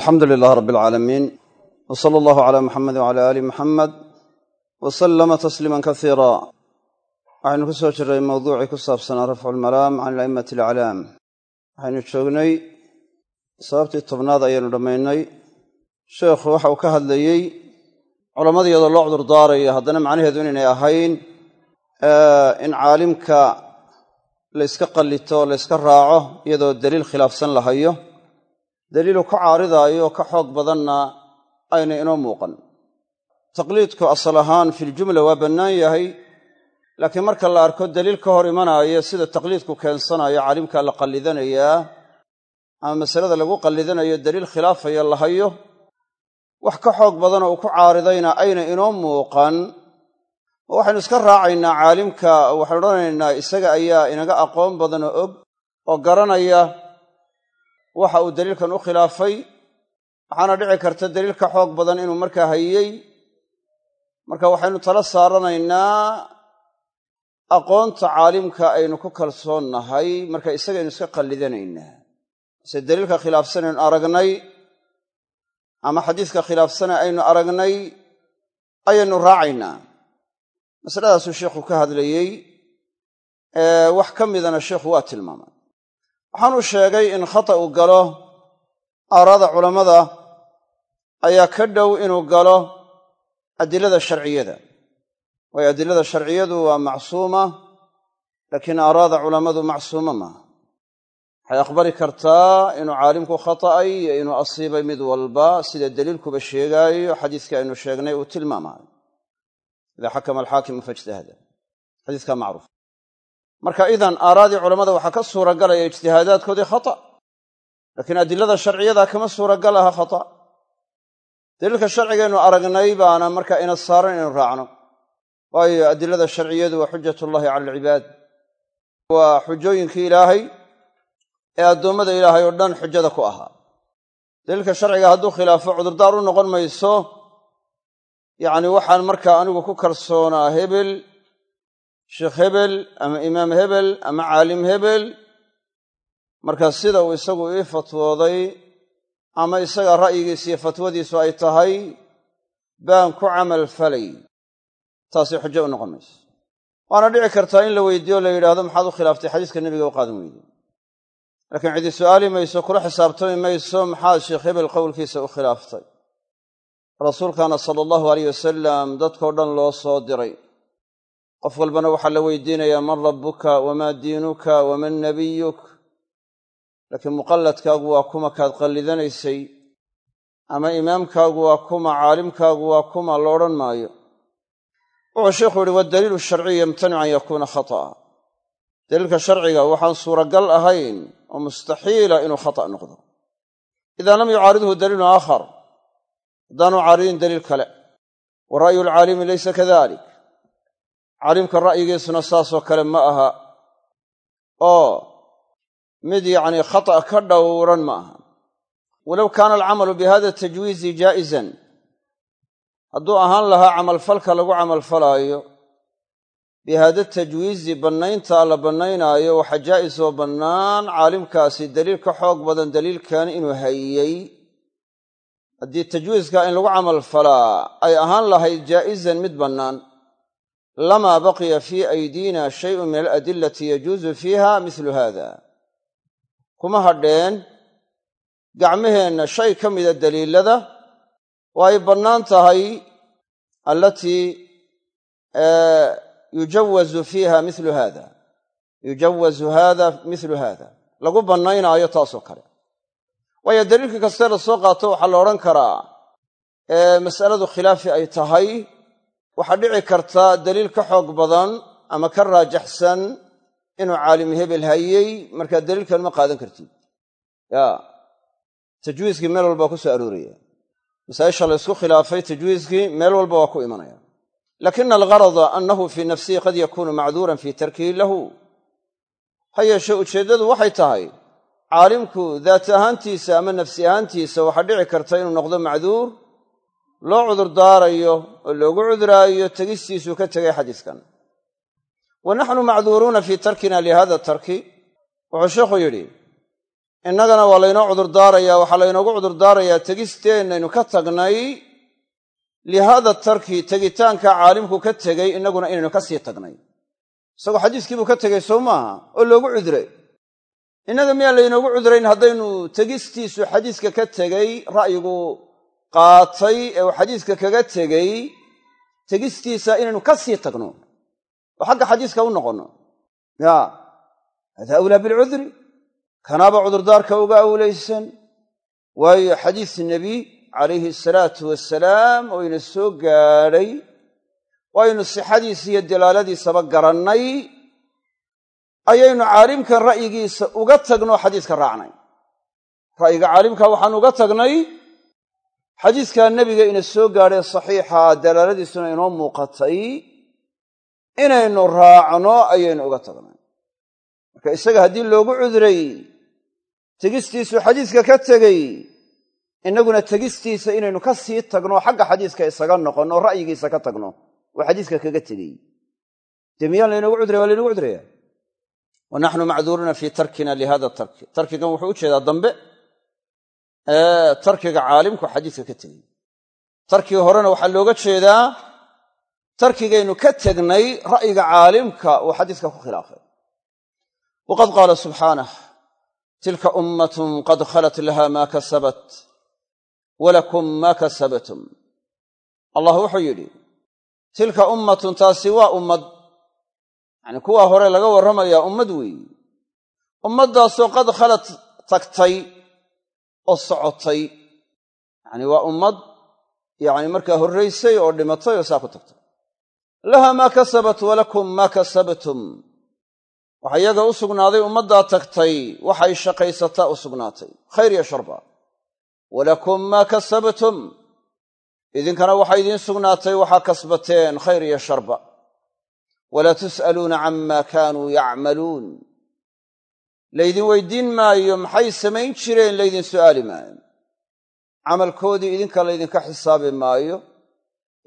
alxamdu lilaah rab alcaalamiin w sala allahu cala muxamedi wcala aali muxamed wa sallama tasliima kasiira waxaynu ku soo jirray mawduucii ku saabsanaa rafcu lmalaam can ala'immati alaclaam waxaynu joognay sababtii tobnaad ayaynu dhammaynay. Sheekhu waxa uu ka hadlayey culammada iyadoo loo cudur daarayo haddana macnaheedu inaynay ahayn in caalimka la yska qallito la yska raaco iyadoo daliil khilaafsan la hayo daliilu ka caaridaayo oo ka xoog badanna ayna inoo muuqan. Taqliidku asal ahaan filjumla waa bannaan yahay laakiin marka la arko daliil ka hor imanaayo sida taqliidku keensanayo caalimkaa la qallidanayaa ama masalada lagu qallidanayo daliil khilaafaya la hayo wax ka xoog badan oo uu ku caaridayna ayna inoo muuqan. Oo waxaynu iska raacaynaa caalimka waxaynu odhanaynaa isaga ayaa inaga aqoon badan oo og oo garanaya waxa uu daliilkan u khilaafay waxaana dhici karta daliil ka xoog badan inuu markaa hayey marka waxaynu tala saaranaynaa aqoonta caalimka aynu ku kalsoonnahay marka isagaynu iska qallidanaynaa. Se daliilka khilaafsan aynu aragnay ama xadiiska khilaafsana aynu aragnay ayaynu raacaynaa. Masaladaasuu sheikhu ka hadlayey wax ka midana sheikhu waa tilmaamay waxaanuu sheegay in khata uu galo aaraada culammada ayaa ka dhow inuu galo adilada sharciyada. Waayo adilada sharciyadu waa macsuuma laakiin aaraada culammadu macsuuma maaha waxay aqbali kartaa inuu caalimku khata'ay iyo inuu asiibay mid walba sida daliilkuba sheegaayo xadiiskii aynu sheegnay uu tilmaamaayo idaa xakama alxaakimu faijtahada xadiiskaa macruuf marka idan aaraadii culammada waxaa ka suuragalaya ijtihaadaadkoodii khata. Laakiin adilada sharciyada kama suuragal aha khata. Daliilka sharcigaynu aragnay baana marka ina saaran inaynu raacno. Waayo adilada sharciyadu waa xujatullaahi cala alcibaad. Waa xujooyinkii ilaahay ee addoommada ilaahay oo dhan xujada ku ahaa. Daliilka sharciga hadduu khilaafo cudurdaar u noqon mayso yacni waxaan markaa anigu ku kalsoonaa hebel sheekh hebel ama imaam hebel ama caalim hebel marka sida uu isagu ii fatwooday ama isaga ra'yigiisa iyo fatwadiisu ay tahay baan ku camal falay. Taasi xujo u noqon mayso waana dhici kartaa in la weydiiyo o la yidhaahdo maxaad u khilaaftay xadiiska nebiga u qaadan weyday laakiin cidi su'aali mayso kula xisaabtami mayso maxaad sheekh hebel qowlkiisa u khilaaftay? Rasuulkana sala allahu aleyh wasalam dadkao dhan loo soo diray qof walbana waxaa la weydiinayaa man rabbuka wamaa diinuka waman nabiyuk? Laakiin muqalladkaagu waa kuma kaad qallidanaysay ama imaamkaagu waa kuma caalimkaagu waa kuma lo odhan maayo. Wuxuu sheikhu yihi waddaliilu sharciyu yamtanicu an yakuuna khata'a. Daliilka sharciga waxaan suuragal ahayn oo mustaxiila inuu khata' noqdo. Idaa lam yucaaridhu daliilun aakhar haddaanu caaridin daliil kale. Wa ra'yu alcaalimi laysa kadalik caalimka ra'yigiisuna saasoo kale ma aha. Oo mid yacnii khata' ka dhowran ma aha. Walow kaana alcamalu bihada tajwiizi jaa'izan hadduu ahaan lahaa camalfalka lagu camalfalaayo bihaada tajwiizi bannaynta la bannaynaayo waxa jaa'is oo bannaan caalimkaasi daliil ka xoog badan daliilkan inuu hayey haddii tajwiiska in lagu camalfalaa ay ahaan lahayd jaa'izan mid bannaan lamaa baqiya fii aydiina shayun min aladillati yajuusu fiiha mislu haada kuma hadheen gacmaheenna shay ka mida daliilada oo ay bannaan tahay allatii yujawazu fiiha milu haada yujawazu haada milu haada lagu bannaynaayo taasoo kale waayo daliilka kastee la soo qaato waxaa la odhan karaa mas'aladu khilaafi ay tahay waxaa dhici karta daliil ka xoog badan ama ka raajaxsan inuu caalim hebel hayey markaa daliilkan ma qaadan kartid. Ya tajwiiskii meel walba ku soo arooraya. Masaaisha la ysku khilaafay tajwiiskii meel walba waa ku imanaya. Lakina algarada annahu fii nafsihi qad yakuunu macduuran fii tarkihi lahu. Ha yeeshee ujeeddadu waxay tahay caalimku daat ahaantiisa ama nafsi ahaantiisa waxaa dhici karta inuu noqdo macduur loo cudurdaarayo oo loogu cuduraayo tegistiisuu ka tegay xadiiskan. Wa naxnu macduuruuna fii tarkina lihada tarki. Wuxuu sheikhu yidhi innagana waa laynoo cudurdaarayaa waxaa laynoogu cudurdaarayaa tegisteennaynu ka tagnay lihaada tarki tegitaanka caalimku ka tegey innaguna inaynu ka sii tagnay. Isagoo xadiiskiibuu ka tegey sow maaha oo loogu cudray innaga miyaan laynoogu cudrayn haddaynu tegistiisu xadiiska ka tegey ra'yigu qaatay ee uu xadiiska kaga tegey tegistiisa inaynu ka sii tagno oo xagga xadiiska u noqonno. Ya hada awlaa bilcudri kanaaba cudurdaarka uga awlaysan waayo xadiis nebi calayhi asalaatu wasalaam oo ina soo gaadhay waynu sixadiisa iyo dalaaladiisaba garannay ayaynu caalimkan ra'yigiisa uga tagnoo xadiiska raacnay. Ra'yiga caalimka waxaan uga tagnay xadiiskaa nebiga ina soo gaadhay saxiixa dalaaladiisuna inoo muuqatay inaynu raacno ayaynu uga tagnay. Marka isaga haddii loogu cudray tegistiisu xadiiska ka tegey innaguna tegistiisa inaynu ka sii tagno xagga xadiiska isaga noqonno o ra'yigiisa ka tagno oo xadiiska kaga tegey dee miyaan laynoogu cudraya waa laynogu cudrayaa wa naxnu macduuruuna fii tarkina lihada tarki. Tarkigan wuxuu u jeedaa dambe tarkiga caalimku xadiiska ka tegey tarkii horena waxaa looga jeedaa tarkigaynu ka tegnay ra'yiga caalimka uu xadiiska ku khilaafay. Waqad qaala subxaanah tilka ummatun qad khalat laha maa kasabat walakum maa kasabtum allah wuxuu yidhi tilka ummatun taasi waa ummad. Yacanii kuwaa hore laga warramayaa ummad weeyi. Ummaddaasoo qad khalat tagtay oo socotay. Yacanii waa ummad yacni markaa horraysay oo dhimatay oo saa ku tagtay. Laha maa kasabat walakum maa kasabtum. Waxa iyaga u sugnaaday ummaddaa tagtay waxay shaqaysataa u sugnaatay. Khayr iyo sharba. Walakum maa kasabtum. Idinkana waxaa idiin sugnaatay waxaa kasbateen khayr iyo sharba. Walaa tus'aluuna camaa kaanuu yacmaluun laydin weydiin maayo maxay samayn jireen laydin su'aali maayo? Camalkoodii idinka laydinka xisaabi maayo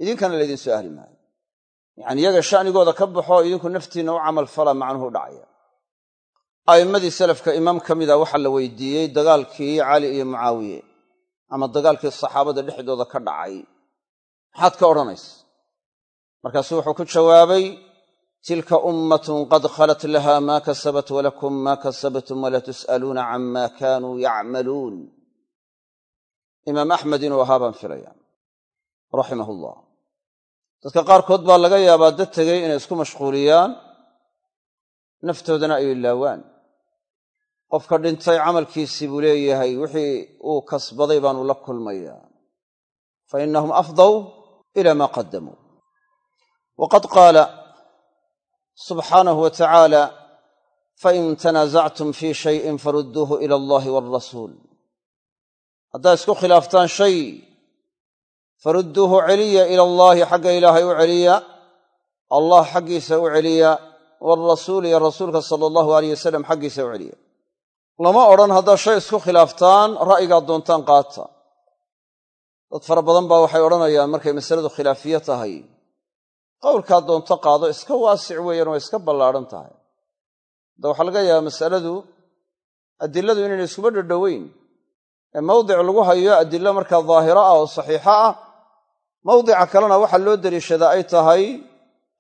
idinkana laydin su'aali maayo. Yacani iyaga sha'nigooda ka baxo idinku naftiinna u camal fala macnuhu dhacaya. A'immadii salafka imaam ka mida waxaa la weydiiyey dagaalkii cali iyo mucaawiye ama dagaalkii saxaabada dhexdooda ka dhacay. Maxaad ka odhanaysa? Markaasuu wuxuu ku jawaabay tilka ummatun qad khalat laha maa kasabat walakum maa kasabtum walaa tus'aluuna cama kaanuu yacmaluun imaam axmed inuu ahaa baan filaya raximah ullah dadka qaarkood baa laga yaabaa dad tegey inay isku mashquuliyaan naftoodana ay ilaawaan qofka dhintay camalkiisii buu leeyahay wixii uu kasbaday baanu la kulmayaa. Fa innahum afdaw ila maa qaddamuu waqad qaala subxaanahu wa tacaala fain tanaasactum fii shayin farudduuhu ila allahi waalrasuul haddaad isku khilaaftaan shay farudduuhu celiya ila allaahi xagga ilaahay u celiya allah xaggiisa u celiya waalrasuul iyo rasuulka sala allahu alayh wasalam xaggiisa u celiya lama odhan haddaad shay isku khilaaftaan ra'yigaad doontaan qaata dad fara badan baa waxay odhanayaan markay masaladu khilaafiye tahay qowlkaad doonto qaado iska waasic weeyaan waa iska ballaadhan tahay. Hadda waxaa laga yaabaa masaladu adiladu inayna iskuba dhadhoweyn ee mawdic lagu hayo adilo markaa daahiro ah oo saxiixo ah mawdica kalena waxaa loo deliishadaa ay tahay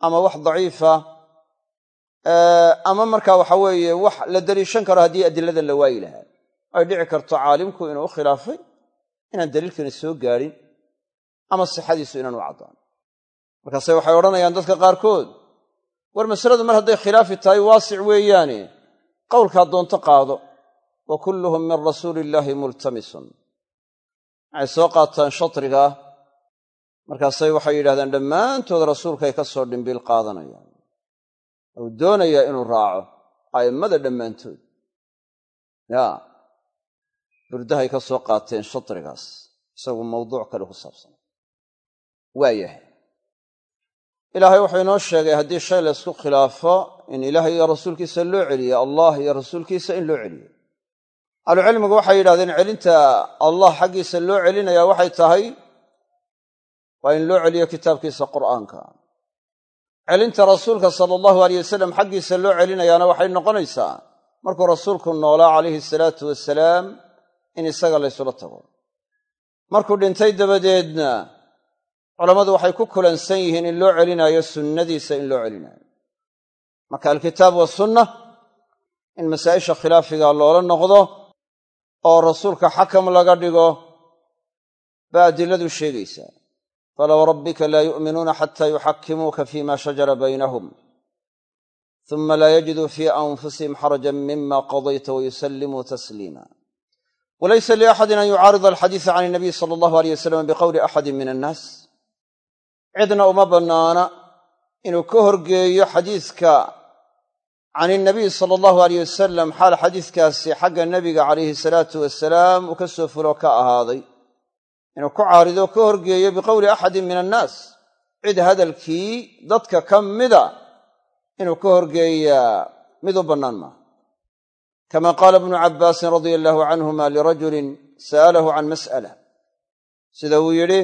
ama wax daciifa ama markaa waxa weeye wax la deliishan karo haddii adiladan la waayi lahaa. Ay dhici karto caalimku inuu u khilaafay inaan daliilkani soo gaadhin ama sixadiisu inaanu caddaan markaase waxay odhanayaan dadka qaarkood war masaladu mar hadday khilaafi tahay waasic weeyaane qowlkaa doonto qaado wa kulluhum min rasuuli illaahi multamisun. Waxay soo qaataan shatrigaa markaasay waxay yidhahdeen dhammaantood rasuulkay ka soo dhimbiil qaadanayaan. Uu doonayaa inuu raaco a'immada dhammaantood. Yaa burdahay ka soo qaateen shatrigaas isagu mawduuc kale ku saabsan. Waayahay ilaahay wuxuu inoo sheegay haddii shay la ysku khilaafo in ilaahay iyo rasuulkiisa loo celiyo allah iyo rasuulkiisa in loo celiyo ahlucilmigu waxay yidhahdeen celinta allah xaggiisa loo celinayaa waxay tahay waa in loo celiyo kitaabkiisa qur'aanka. Celinta rasuulka sala allahu aleyh wasalam xaggiisa loo celinayaana waxay noqonaysaa markuu rasuulku noolaa calayhi salaatu wasalaam in isaga laysula tago. Markuu dhintay dabadeedna culammadu waxay ku kulansan yihiin in loo celinayo sunnadiisa in loo celinayo. Marka alkitaab wasunna in masaa'isha khilaafiga loola noqdo oo rasuulka xakam laga dhigo baa adiladu sheegaysaa. Fala wrabbika laa yu'minuuna xataa yuxakimuuka fima shajara baynahum uma laa yajiduu fii anfusihim xarajan mima qadayta wayusallimuu tasliima. Walaysa liaxadin an yucaarida alxadiisa can inabiy sala allahu aleyh wasalam biqowli axadin min annaas cidna uma bannaana inuu ka horgeeyo xadiiska can inabiy sala allahu aleyh wasalam xaal xadiiskaasi xagga nebiga calayhi salaatu wasalaam uu ka soo fulo ka ahaaday. Inuu ku caarido ka horgeeyo biqowli axadin min annaas. Cid hadalkii dadka ka mida inuu ka horgeeyaa mid bannaan maaha. Kama qaala ibnu cabbaasin radia allaahu canhuma lirajulin sa'alahu can mas'ala. Sida uu yidhi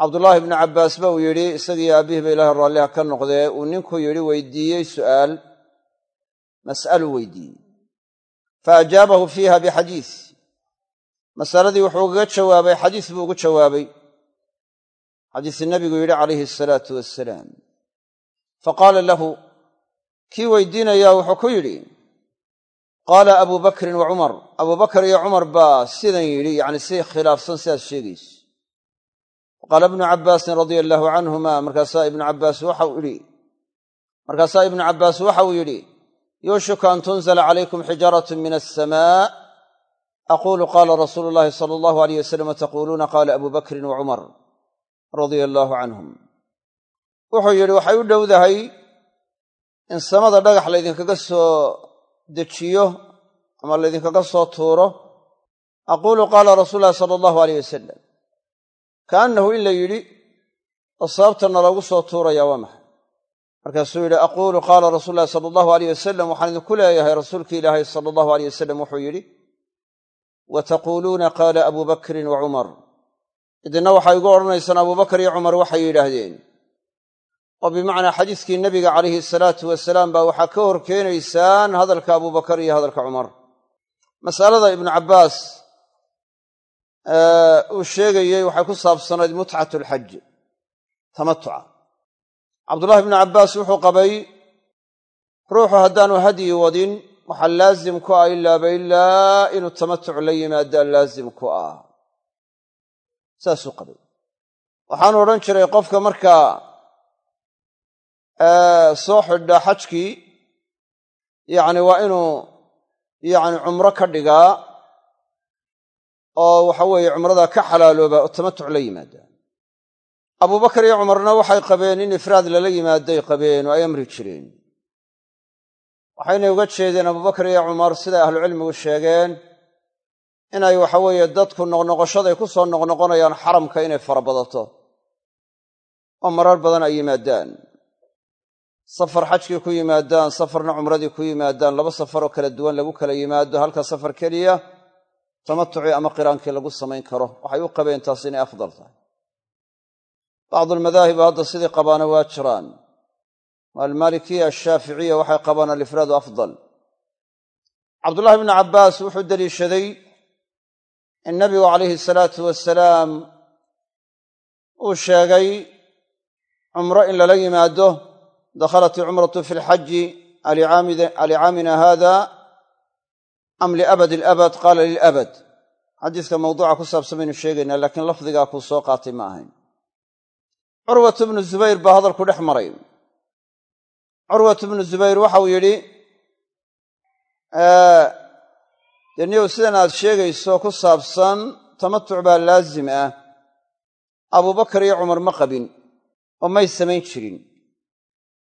cabdullaahi ibnu cabbaas ba uu yidhi isagii aabbihii ba ilaahay raalliha ka noqdee uu ninku yidhi weydiiyey su'aal mas'aluu weydiiyey. Fa ajaabahu fiiha bixadiis masaladii wuxuu ugaga jawaabay xadiis buu ugu jawaabay. Xadiisi nabigu yidhi calayhi asalaatu wassalaam. Fa qaala lahu kii weydiinayaa wuxuu ku yidhi qaala abuu bakrin wa cumar. Abuu bakar iyo cumar baa sidan yidhi yacni si khilaafsan sidaad sheegayso faqaala ibnu cabbaasin radia allaahu canhuma markaasaa ibnu cabbaas waxau idhi markaasaa ibnu waxa uu yidhi yuushiku an tunzala calaykum xijaaratun min alsamaa aquulu qaala rasuulu llaahi sala allahu aleyh wasalam taquuluuna qaala abuu bakrin wa cumar radia allaahu canhum wuxuu yidhi waxay u dhowdahay in samada dhagax laydinkaga soo dejiyo ama laydinkaga soo tuuro aquulu qaala rasuulu llahi sala allahu aleyh wasalam kaannahu in la yidhi oo sababtana loogu soo tuurayaa waa maxay? Markaasuu yidhi aquulu qaala rasuulu llahi sala allahu aleyh wasalam waxaan idinku leeyahay rasuulki ilaahay sala allahu aleyh wasalam wuxuu yidhi wa taquuluuna qaala abuu bakrin wa cumar. Idinna waxay igu odhanaysaan abubakar iyo cumar waxay yidhaahdeen. Oo bimacnaa xadiiskii nebiga calayhi salaatu wasalaam baa waxaa ka hor keenaysaan hadalka abubakar iyo hadalka cumar. Masalada ibnu cabbaas uu sheegayey waxay ku saabsanayd mutcat alxaj tamatuca. Cabdullahi ibnu cabbaas wuxuu qabay ruuxu haddaanu hadyi wadin waxaa laazim ku ah ilaaba ilaa inuu tamatuc la yimaadaa laazim ku ah. Saasuu qabay. Waxaanu odhan jiray qofka markaa soo xidha xajkii yacni waa inuu yacni cumro ka dhigaa oo waxa weeye cumrada ka xalaalooba oo tamatuc la yimaada. Abubakar iyo cumarna waxay qabeen in ifraad lala yimaaday qabeen oo ay amri jireen. Waxaynay uga jeedeen abubakar iyo cumar siday ahlucilmigu sheegeen inay waxa weeye dadku noqnoqoshaday ku soo noqnoqonayaan xaramka inay fara badato oo marar badan ay yimaadaan. Safar xajkii ku yimaadaan safarna cumradii ku yimaadaan laba safar oo kala duwan lagu kala yimaado halka safar keliya tamatucii ama qiraankii lagu samayn karo waxay u qabeen taas inay afdal tahay. Bacdulmadaahibu hadda sidii qabaana waa jiraan. Almaalikiya ashaaficiya waxay qabaan alifraadu afdal. Cabdullahi bnu cabbaas wuxuu deliishaday in nabigu calayhi salaatu wasalaam uu sheegay cumro in lala yimaado dakhalat ilcumratu fi lxaji alicaamina hada am liabad ilabad qaala lilabad. Xadiiska mawduuca ku saabsan baynu sheegaynaa laakiin lafdigaa kuu soo qaatay ma ahayn. Curwatu bnu zubayr baa hadalku dhex maray. Curwatu bnu zubayr waxau yidhi dee niyow sidan aad sheegayso ku saabsan tamatuc baa laazim ah. Abubakar iyo cumar ma qabin oo may samayn jirin.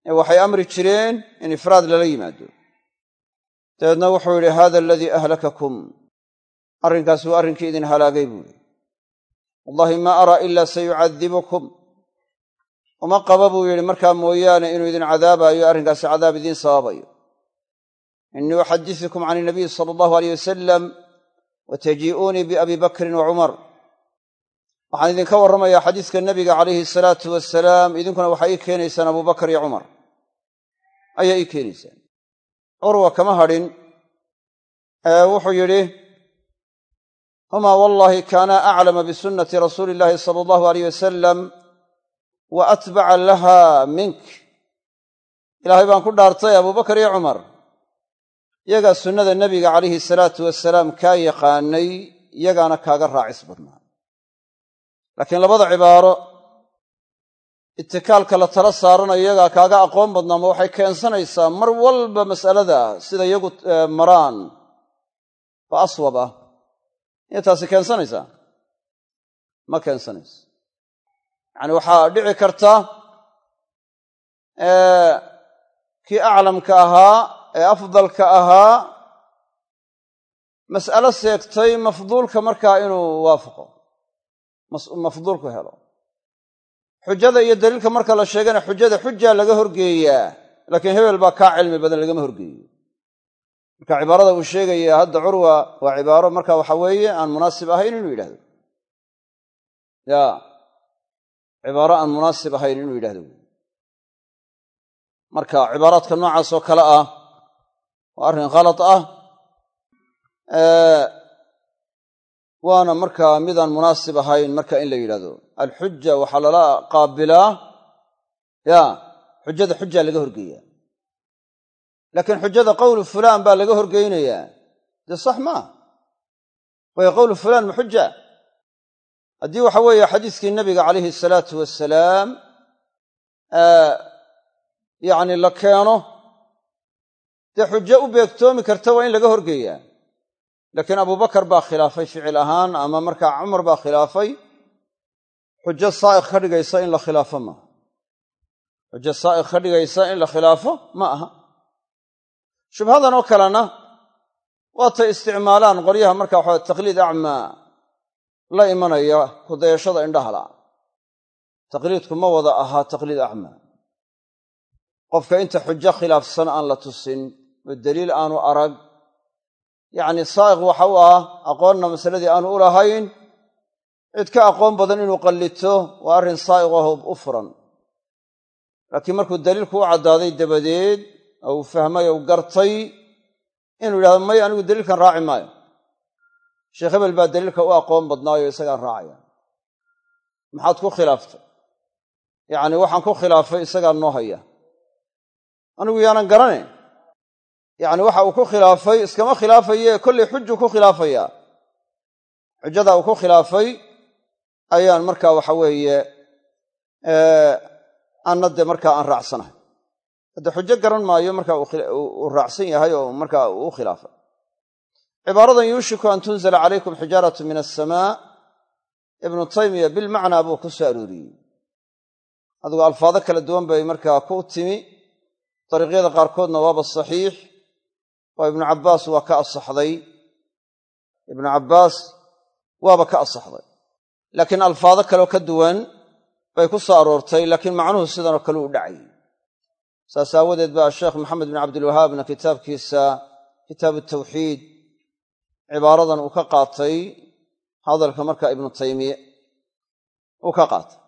Ee waxay amri jireen in ifraad lala yimaado dabeedna wuxuu yidhi hada aladii ahlakakum. Arrinkaas waa arrinkii idin halaagay buuhi wallahi maa araa ilaa sayucadibukum. Uma qaba buu yidhi markaa mooyaane inuu idin cadaabaayo arrinkaasi cadaab idiin sababayo. Innii uxadisukum can inabiy sala allahu aleyh wasalam wa tajii'uunii biabi bakrin wa cumar waxaan idinka warramayaa xadiiska nebiga calayhi salaatu wasalaam idinkuna waxaa ii keenaysaan abubakar iyo cumar ayaa ii keenaysaan curwa kama hadhin. Wuxuu yidhi humaa wallahi kaana aclama bisunnati rasuuli illaahi sala allahu aleyh wasalam wa atbaca laha mink. Ilaahay baan ku dhaartay abubakar iyo cumar. Iyagaa sunnada nebiga calayhi salaatu wasalaam kaa yaqaanay iyagaana kaaga raacis badnaa. Laakiin labada cibaaro itikaalka la tala saaranayo iyagaa kaaga aqoon badnaa ma waxay keensanaysaa mar walba mas'alada sida iyagu maraan oo aswab ah miyay taasi keensanaysaa? Ma keensanayso yacani waxaa dhici karta kii aclamka ahaa ee afdalka ahaa mas'alo seegtay mafduulka markaa inuu waafaqo mafduulku helo xujada iyo daliilka marka la sheegana xujada xujaa laga horgeeyaa laakiin hebel baa kaa cilmi badan lagama horgeeyo. Marka cibaarada uu sheegaya hadda curwa waa cibaaro marka waxa weeye aan munaasib ahayn inuu yidhahdo. Ya cibaaro aan munaasib ahayn inuu yidhahdo. Marka cibaaraadka noocaas oo kale ah waa arrin khalad ah waana markaa midaan munaasib ahayn marka in la yidhahdo alxuja waxaa lala qaabilaa ya xujada xujaa laga horgeeyaa. Laakiin xujada qowlu fulaan baa laga horgeynayaa. Dee sax maa waayo qowlu fulaan ma xuja haddii waxa weeye xadiiskii nabiga calayhi salaatu wasalaam yacni la keeno dee xujo u beegtoomi karta waa in laga horgeeyaa laakiin abubakar baa khilaafay ficil ahaan ama markaa cumar baa khilaafay. Xujo saa'iq ka dhigaysa in la khilaafo maaha xujo saa'iq ka dhigaysa in la khilaafo ma aha. Shubhadan oo kalena waatay isticmaalaan qoryaha marka waxaa taqliid acmaa la imanaya kudayashada indhahala taqliidku ma wada ahaa taqliid acmaa qofka inta xujo khilaafsan aan la tusin oo daliil aanu arag yacni saa'iq waxa u ah aqoonna masaladii aanu u lahayn cid ka aqoon badan inuu qallito waa arrin saa'iq aho u furan. Laakiin markuu daliilku u caddaaday dabadeed oo uu fahmay ou gartay inuu yidhahdo may anigu daliilkan raaci maayo. Sheekh hebel baa daliilka u aqoon badnaayo isagaan raacaya. Maxaad ku khilaaftay? Yacni waxaan ku khilaafay isagaa noo haya. Anigu yaanan garanayn yacni waxa uu ku khilaafay iskama khilaafaye kollay xujuu ku khilaafayaa xujada uu ku khilaafay ayaan markaa waxa weeye anna markaa aan raacsanahay. Hadde xujo garan maayo marka uu raacsan yahay oo markaa uu khilaafay cibaaradan yuushiku an tunzala calaykum xijaaratu min asamaa ibnu taymiya bilmacnaa buu ku soo arooriyey. Adigu alfaado kala duwan bay markaa ku timi. Dariiqyada qaarkoodna waaba saxiix oo ibnu cabbaas waa ka asaxday ibnu cabbaas waaba ka asaxday laakiin alfaado kaleoo ka duwan bay ku soo aroortay laakiin macnuhu sidanoo kale u dhacay. Saas aawadeed baa sheekh maxamed bin cabdilwahaabna kitaabkiisa kitaabu tawxiid cibaaradan uu ka qaatay. Hadalka marka ibnu taymiye uu ka qaatay.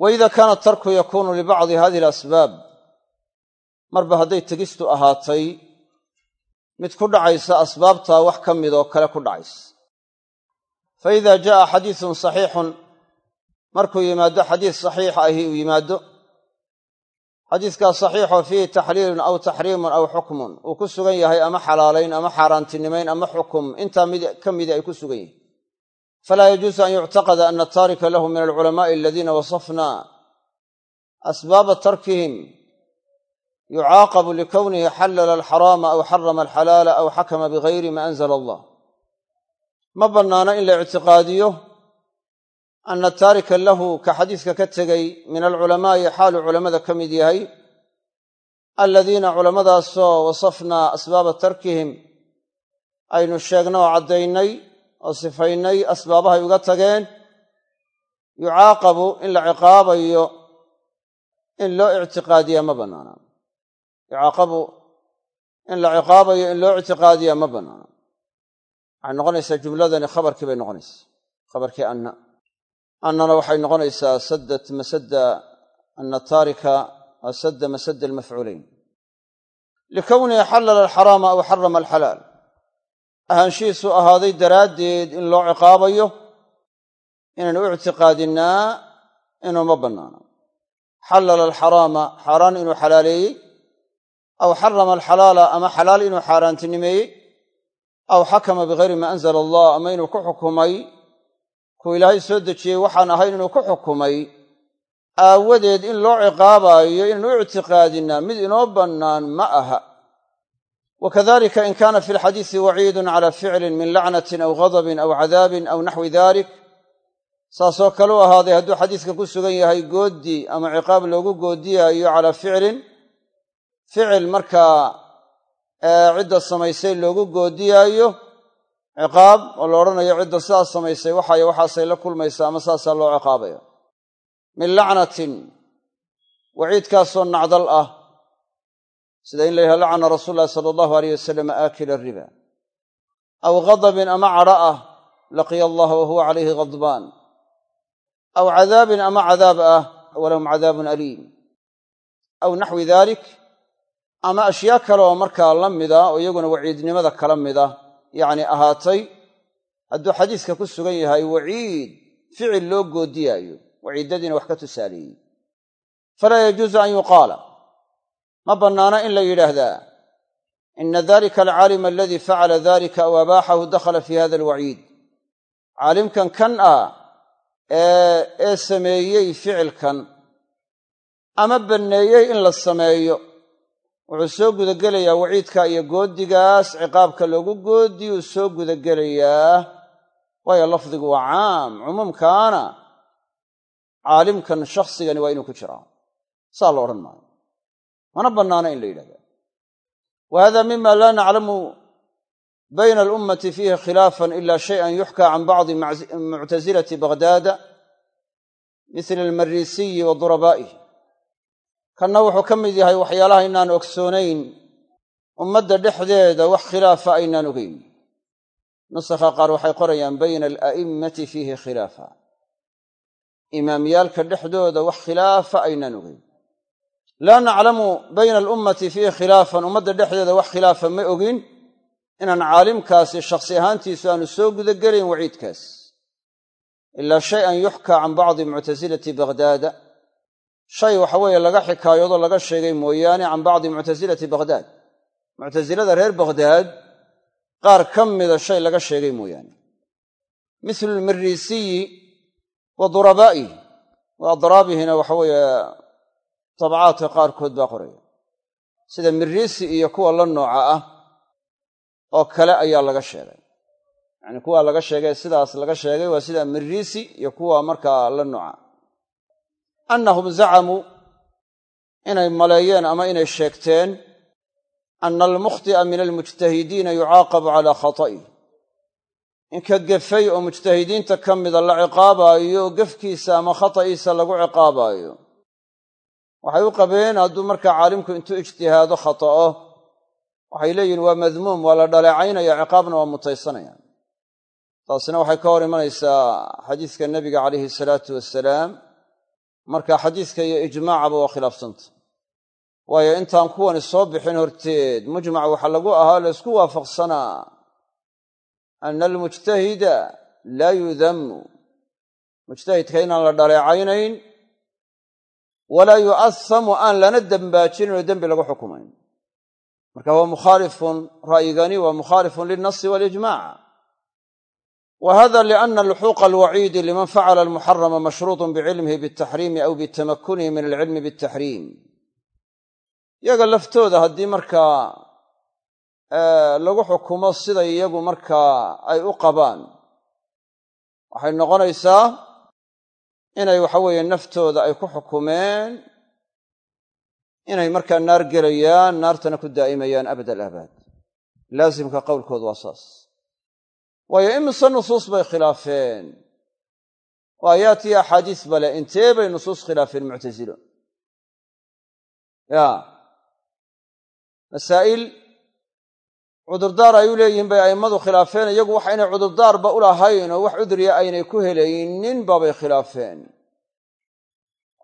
Wa ida kaana tarku yakunu libacdi hadihi alasbaab marba hadday tegistu ahaatay mid ku dhacaysa asbaabtaa wax ka midoo kale ku dhacaysa. Fa ida jaa'a xadiisun saxiixun markuu yimaado xadiis saxiix ahi uu yimaado xadiiskaa saxiixoo fiihi taxliilun aw taxriimun aw xukmun uu ku sugan yahay ama xalaalayn ama xaaraantinimayn ama xukum intaa mid ka midii ay ku sugan yihiin falaa yajuusu an yuctaqada ana taarika lahu min alculamaa'i aladiina wasafna asbaaba tarkihim yucaaqabu likownihi xallala alxaraama aw xarama alxalaala aw xakama bigayri ma anzala allah ma bannaano in la ictiqaadiyo ana taarika lahu ka xadiiska ka tegay min alculamaa'i xaaluu culammada ka mid yahay aladiina culammadaasoo wasafnaa asbaaba tarkihim aynu sheegnay oo caddaynay oo sifaynay asbaabahay uga tageen yucaaqabu in la ciqaabayo in loo ictiqaadiyaa ma bannaana yucaaqabu in la ciqaabayo in loo ictiqaadiyaa ma bannaana waxay noqonaysaa jumladani khabarkii bay noqonaysaa khabarkii anna annana waxay noqonaysaa saddat masadda anna taarika sadda masadda almafcuulayn likownihi xallala alxaraama aw xarama alxalaal ahaanshihiisu ahaaday daraaddeed in loo ciqaabayo inaynu u ictiqaadinnaa inuuma bannaano xallala alxaraama xaaraan inuu xalaaleeyey aw xarama alxalaala ama xalaal inuu xaaraantinimeeyey aw xakama bigayri maa anzala allah ama inuu ku xukumay kuu ilaahay soo dejiyey waxaan ahayn inuu ku xukumay aawadeed in loo ciqaabaayo inaynu u ictiqaadinnaa mid inoo bannaan ma aha wakadalika in kaana fi lxadiisi waciidun cala ficlin min lacnatin aw ghadabin aw cadaabin aw naxwi dalik saasoo kale u ahaaday hadduu xadiiska ku sugan yahay gooddi ama ciqaab loogu goodiyaayo calaa ficlin ficil markaa cidda samaysay loogu goodiyaayo ciqaab oo la odhanayo cidda sidaas samaysay waxaay waxaasay la kulmaysaa ama saasaa loo ciqaabaya min lacnatin waciidkaasoo nacdal ah sida in la yidhaha lacana rasuul ulahi sala allahu aleyh wasalam aakila riba. Aw ghadabin ama cadho ah laqiya allaha wa huwa calayhi ghadbaan. Aw cadaabin ama cadaab ah walahum cadaabun aliim. Aw naxwi dalik ama ashyaa kale oo markaa la mida oo iyaguna waciidnimada kala mida yacni ahaatay hadduu xadiiska ku sugan yahay waciid ficil loo goodiyaayo waciiddadiina wax ka tusaaleeyey. Falaa yajuusu an yuqaala. Ma bannaana in la yidhaahdaa ina dalika alcaalima aladii facala dalika aw abaaxahu dakhala fi hada alwaciid. Caalimkan kan ah ee sameeyey ficilkan ama banneeyey in la sameeyo wuxuu soo gudagelayaa waciidka iyo goodigaas. Ciqaabka loogu goodiyuu soo gudagelayaa. Waayo lafdigu waa caam cumuumkaana caalimkan shakhsigani waa inuu ku jiraa saa la odhan maayo. Mana bannaana in la yidhahda wa hada mima laa naclamu bayna alummati fiihi khilaafan ila shayan yuxkaa can bacdi muctasilati baghdaada misla almarisiyi wa kanna wuxuu ka mid yahay waxyaalaha inaan ogsoonayn ummadda dhexdeeda wax khilaafa aynaan ogeyn. Nusakha qaar waxay qorayaan bayna ala'immati fiihi khilaafa. Imaamyaalka dhexdooda wax khilaafa aynaan ogeyn. Laa naclamu bayna alummati fiihi khilaafan. Ummadda dhexdeeda wax khilaafa ma ogin inaan caalimkaasi shakhsi ahaantiisu aanu soo gudagelayn waciidkaas. Ilaa shay an yuxkaa can bacdi muctasilati baghdaada shay waxa weeye laga xikaayoodo laga sheegay mooyaane can bacdi muctasilati baghdaad muctasilada reer baghdaad qaar ka mida shay laga sheegay mooyaane. Mislu lmirisiyi wa durabaa'ihi wa adraabihina waxa weeye tabcaadka qaarkood baa qoraya sida mirisi iyo kuwa la nooca ah oo kale ayaa laga sheegay. Yacni kuwa laga sheegay sidaas laga sheegay waa sida mirisi iyo kuwa markaa la nooca annahum zacamuu inay maleeyeen ama inay sheegteen ana almukhti'a min almujtahidiina yucaaqabu calaa khata'ih inka gefay oo mujtahidiinta ka mida la ciqaabaayo oo gefkiisa ama khata'iisa lagu ciqaabaayo. Waxay u qabeen hadduu markaa caalimku intuu ijtihaado khata'o waxay leeyihiin waa madmuum waa la dhaleecaynaya ciqaabna waa mutaysanaya taasina waxay ka hor imanaysaa xadiiska nebiga calayhi salaatu wasalaam marka xadiiska iyo ijmaacaba waa khilaafsanta. Waayo intaan kuwani soo bixin horteed mujmac waxaa lagu ahaa laysku waafaqsanaa. Ana almujtahida laa yudamu mujtahidka inaan la dhaleecaynayn walaa yu'ahamu aan lana dembaajinin oo dembi lagu xukumayn. Marka waa mukhaalifun ra'yigani waa mukhaalifun lilnasi walijmac wa hada liana luxuuqa alwaciidi liman facala almuxarama mashruutun bicilmihi biltaxriimi aw bitamakunihi min alcilmi biltaxriim yaga laftooda haddii markaa lagu xukumo siday iyagu markaa ay u qabaan waxay noqonaysaa inay waxa weeye naftooda ay ku xukumeen inay markaa naar gelayaan naartana ku daa'imayaan abad alaabaad laasimka qowlkoodu waa saas waayo imise nusuus bay khilaafeen? Oo aayaat iyo axaadiis bale intee bay nusuus khilaafeen muctasilo ya. Masaa'il cudurdaar ay u leeyihiin bay a'immadu khilaafeen iyagu wax aynay cudurdaarba u lahayn oo wax cudriya aynay ku helaynin baabay khilaafeen.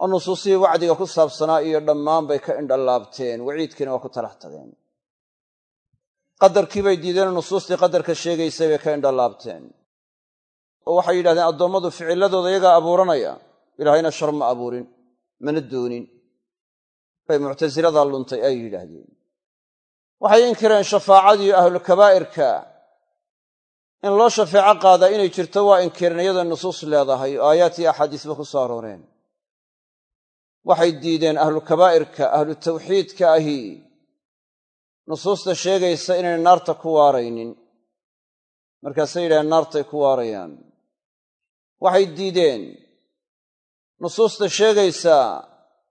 Oo nusuusihii wacdiga ku saabsanaa iyo dhammaan bay ka indhallaabteen waciidkiina waa ku talax tageen qadarkii bay diideen nusuustii qadarka sheegaysay bay ka indhalaabteen oo waxay yidhahdeen addoommadu ficilladooda iyagaa abuuranaya ilaahayna shar ma abuurin mana doonin. Bay muctasiladaa luntay ay yidhaahdeen. Waxay inkireen shafaacadii ahlulkabaa'irka in loo shafeeco qaadaa inay jirto waa inkireen iyadoo nusuus leedahay oo aayaat iyo axaadiisba ku soo arooreen. Waxay diideen ahlukabaa'irka ahlu tawxiidka ahi nusuusta sheegaysa inayna naarta ku waaraynin. Markaasay yidhahdeen naartay ku waarayaan. Waxay diideen. Nusuusta sheegaysa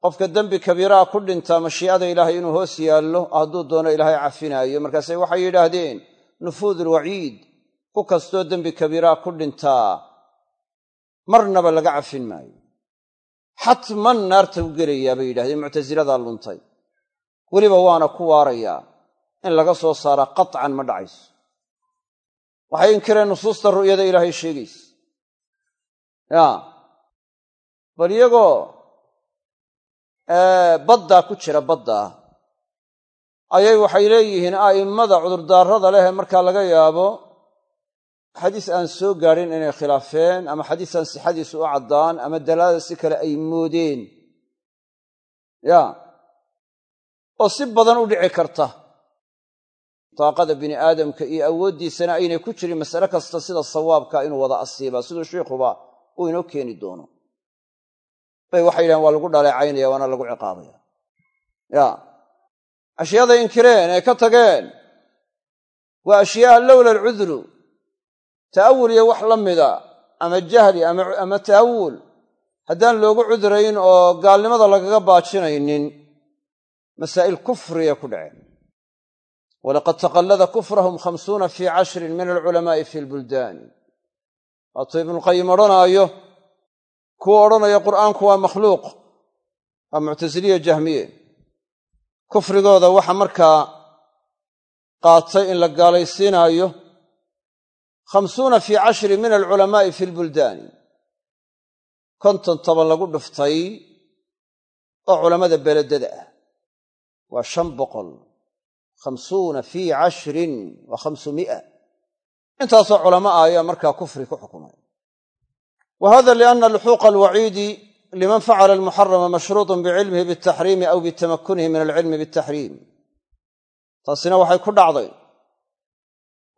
qofka dembi kabiiraha ku dhintaa mashii'ada ilaahay inuu hoos yaallo hadduu doono ilaahay cafinaayo. Markaase waxay yidhaahdeen nufuudulwaciid ku kastoo dembi kabiiraha ku dhintaa marnaba laga cafin maayo. Xatman naarta u gelayaa bay yidhahdeen muctasiladaa luntay. Weliba waana ku waarayaa in laga soo saaraa qatcan ma dhacayso. Waxay inkireen nusuusta ru'yada ilaahay sheegaysa. Ya. Bal iyagoo baddaa ku jira baddaa ayay waxay leeyihiin a'immada cudurdaarada leh markaa laga yaabo xadiis aan soo gaadhin inay khilaafeen ama xadiis aan sixadiisu u caddaan ama dalaalada si kale ay moodeen. Ya. Oo si badan u dhici karta daaqada bini aadamka iyo awooddiisana aynay ku jirin masale kasta sida sawaabka inuu wada asiibaa siduu shiikhuba uu inoo keeni doono. Bay waxay yidhahen waa lagu dhaleecaynaya waana lagu ciqaabaya. Ya. Ashyaaday inkireen ee ka tageen waa ashyaaa lowla alcudru ta'awul iyo wax la mida ama jahli ama ta'awul haddaan loogu cudrayn oo gaalnimada lagaga baajinaynin masaa'il kufriya ku dhaceen walaqad taqallada kufrahum khamsuuna fii cashrin min alculamaa'i fi lbuldaani waatuu ibnuqayim odhanaayo kuwa odhanaya qur'aanku waa makhluuq waa muctasiliya jahmiye kufrigooda waxa markaa qaatay in la gaalaysiinaayo khamsuuna fii cashrin min alculamaa'i fi lbuldaani konton toban lagu dhuftay oo culammada beledada ah waa shan boqol khamsuuna fii cashrin wa khamsumi'a intaasoo culamo ayaa markaa kufri ku xukumay wa hada lianna luxuuqa alwaciidi liman facala almuxarama mashruutun bicilmihi biltaxriimi aw bitamakunihi min alcilmi biltaxriim taasina waxay ku dhacday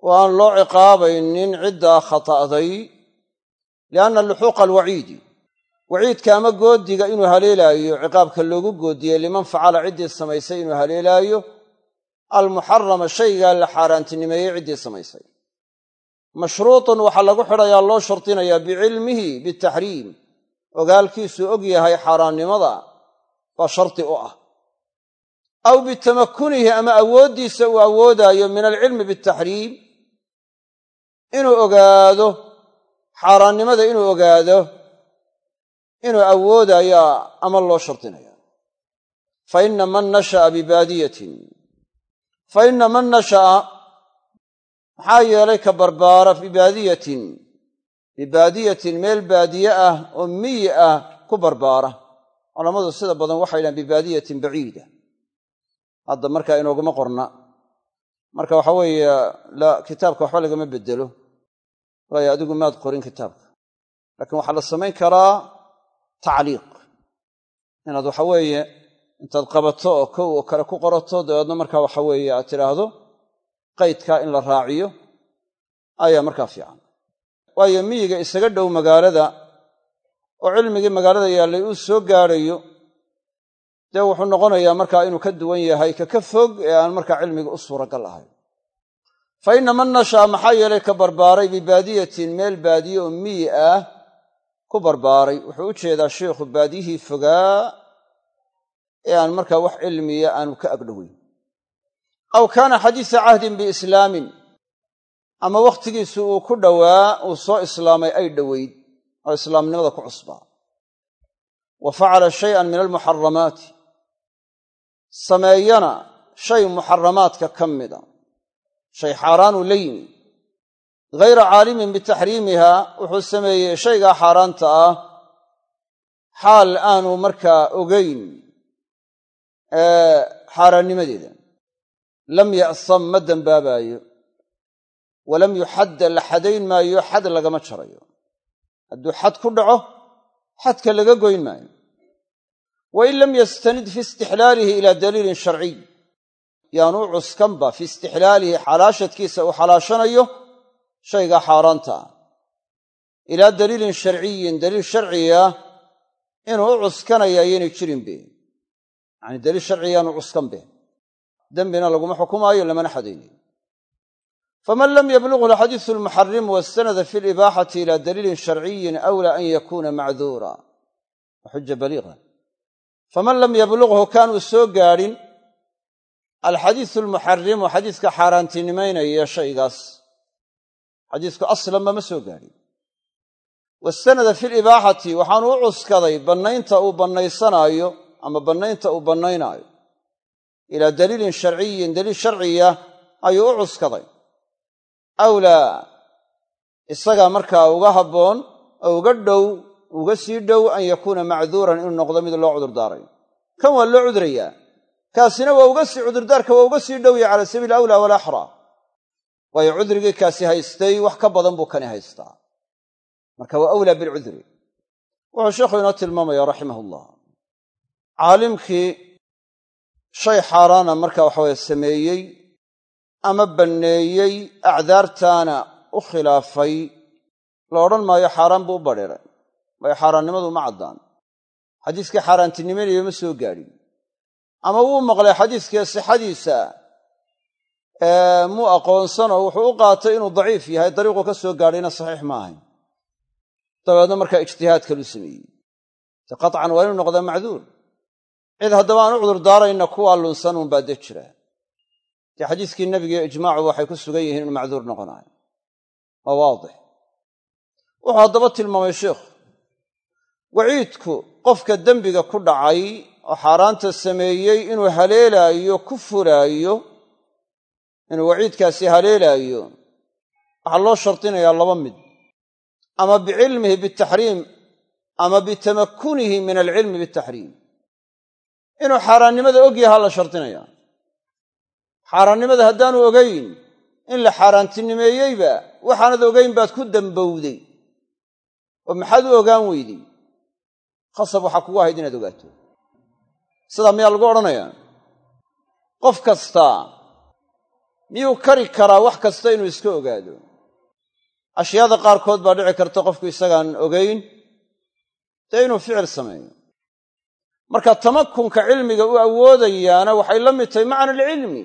oo aan loo ciqaabaynin ciddaa khata'day lianna luxuuqa alwaciidi waciidka ama goodiga inuu haleelaayo ciqaabka loogu goodiyey liman facala ciddii samaysay inuu haleelaayo almuxarama shaygaa la xaaraantinimeeyey ciddii samaysay. Mashruutun waxaa lagu xidhayaa loo shardinayaa bicilmihi bitaxriim ogaalkiisuu og yahay xaaraannimada baa shardi u ah. Aw bitamakunihi ama awooddiisa uu awoodaayo min alcilmi bitaxriim inuu ogaado xaaraannimada inuu ogaado inuu awoodaayaa ama loo shardinaya fa inna man nasha'a bibaadiyatin fa inna man nasha'a maxaa yeelay ka barbaara bibaadiyatin bibaadiyatin meel baadiye ah oo miyi ah ku barbaara. Culammadu sida badan waxay dhahaan bibaadiyatin baciida. Hadda markaa inooguma qorna. Marka waxa weeye kitaabka waxba lagama bedelo waayo adigu maad qorin kitaabka. Laakiin waxaa la samayn karaa tacliiq. Inaad waxa weeye intaad qabato oo kow oo kale ku qorato dabeedna markaa waxa weeye aad tidhaahdo qaydkaa in la raaciyo ayaa markaa fiican. Waayo miyiga isaga dhow magaalada oo cilmigii magaalada yaallay uu soo gaadhayo dee wuxuu noqonayaa markaa inuu ka duwan yahay ka ka fog ee aan markaa cilmiga u suuragal ahayn. Fa inna man nashaa maxaa yeelay ka barbaaray bibaadiyatin meel baadiye oo miyi ah ku barbaaray. Wuxuu u jeedaa sheikhu baadiyihii fogaa ee aan markaa wax cilmiya aanu ka agdhoweyn. Aw kaana xadiisa cahdin biislaamin ama wakhtigiisu uu ku dhowaa uu soo islaamay ay dhoweyd oo islaamnimada ku cusbaa. Wa facala shayan min almuxaramaati sameeyana shay muxaramaadka ka mida. Shay xaaraanuu la yimi. Ghayra caalimin bitaxriimiha wuxuu sameeyey shaygaa xaaraanta ah xaal aanu markaa ogeyn xaaraannimadeeda lam ya'sam ma dembaabaayo walam yuxadda la xadayn maayo xad lagama jarayo. Hadduu xad ku dhaco xadka laga goyn maayo. Wain lam yastanid fi istixlaalihi ilaa daliilin sharciy yaanu u cuskanba fi istixlaalihi xalaashadkiisa uu xalaashanayo shaygaa xaaraanta. Ah ilaa daliilin sharciyin daliil sharciga inuu u cuskanaya yaynay jirinbe yacani daliil sharciga yaanu cuskan be dembina laguma xukumaayo lamana xadaynayo faman lam yablughu alxadiisu almuxarimu wastanada fi libaaxati ila daliilin sharciyin awlaa an yakuuna macduura. Wa xuja baliiqa. Faman lam yablughu kaanuu soo gaadhin alxadiisu almuxarimu xadiiska xaaraantinimaynaya shaygaas. Xadiisku aslanba ma soo gaadhin. Wastanada fi libaaxati waxaanu u cuskaday bannaynta uu bannaysanaayo ama bannaynta uu bannaynaayo. Ilaa daliilin sharciyin daliil sharciya ayuu u cuskaday. Awlaa isagaa markaa uga habboon oo uga dhow uga sii dhow an yakuuna macduuran inuu noqdo mid loo cudurdaaray kan waa loo cudrayaa kaasina waa uga sii cudurdaarka waa uga sii dhowya cala sabiili awlaa walaxraa waayo cudrigii kaasi haystay wax ka badan buu kani haystaa. Marka waa awlaa bilcudri wuxuu sheikhu inoo tilmaamaya raximah ullah caalimkii shay xaaraana marka waxaweye sameeyey ama banneeyey acdaartaana u khilaafay la odhan maayo xaaraan buu u badheeray waayo xaaraannimadu ma caddaan. Xadiiskii xaaraantinimaynayo ma soo gaadhin. Ama wuu maqlay xadiiskii sixadiisa muu aqoonsanoo wuxuu u qaatay inuu daciif yahay dariiquu ka soo gaadhayna saxiix ma ahayn. Dabeedna markaa ijtihaad kaluu sameeyey. Te qaطcan waa inuu noqdaa macduur cid haddaba aan u cudurdaarayna kuwaa lunsan uunbaa de jira. Dee xadiiskii nebiga ijmaacu waxay ku sugan yihiin inuu macduur noqonayo. Waa waadix. Wuxuu haddaba tilmaamay sheikhu waciidku qofka dembiga ku dhacay oo xaaraanta sameeyey inuu haleelaayo ku fulaayo inuu waciidkaasi haleelaayo waxaa loo shardinayaa laba mid. Ama bicilmihi bitaxriim ama bitamakkunihi min alcilmi bitaxriim inuu xaaraannimada og yahaa la shardinaya xaaraannimada haddaanu ogayn in la xaaraantinimeeyeyba waxaanad ogayn baad ku dambowday. Oo maxaad u ogaan weydey khasab waxaa kugu ahayd inaad ogaato. Sidaa miyaa lagu odhanayaa? Qof kasta miyuu kari karaa wax kasta inuu iska ogaado? Ashyaada qaarkood baa dhici karta qofku isagaan ogayn dee inuu ficil sameeyo marka tamakunka cilmiga u awoodayaana waxay la mid tahay macna alcilmi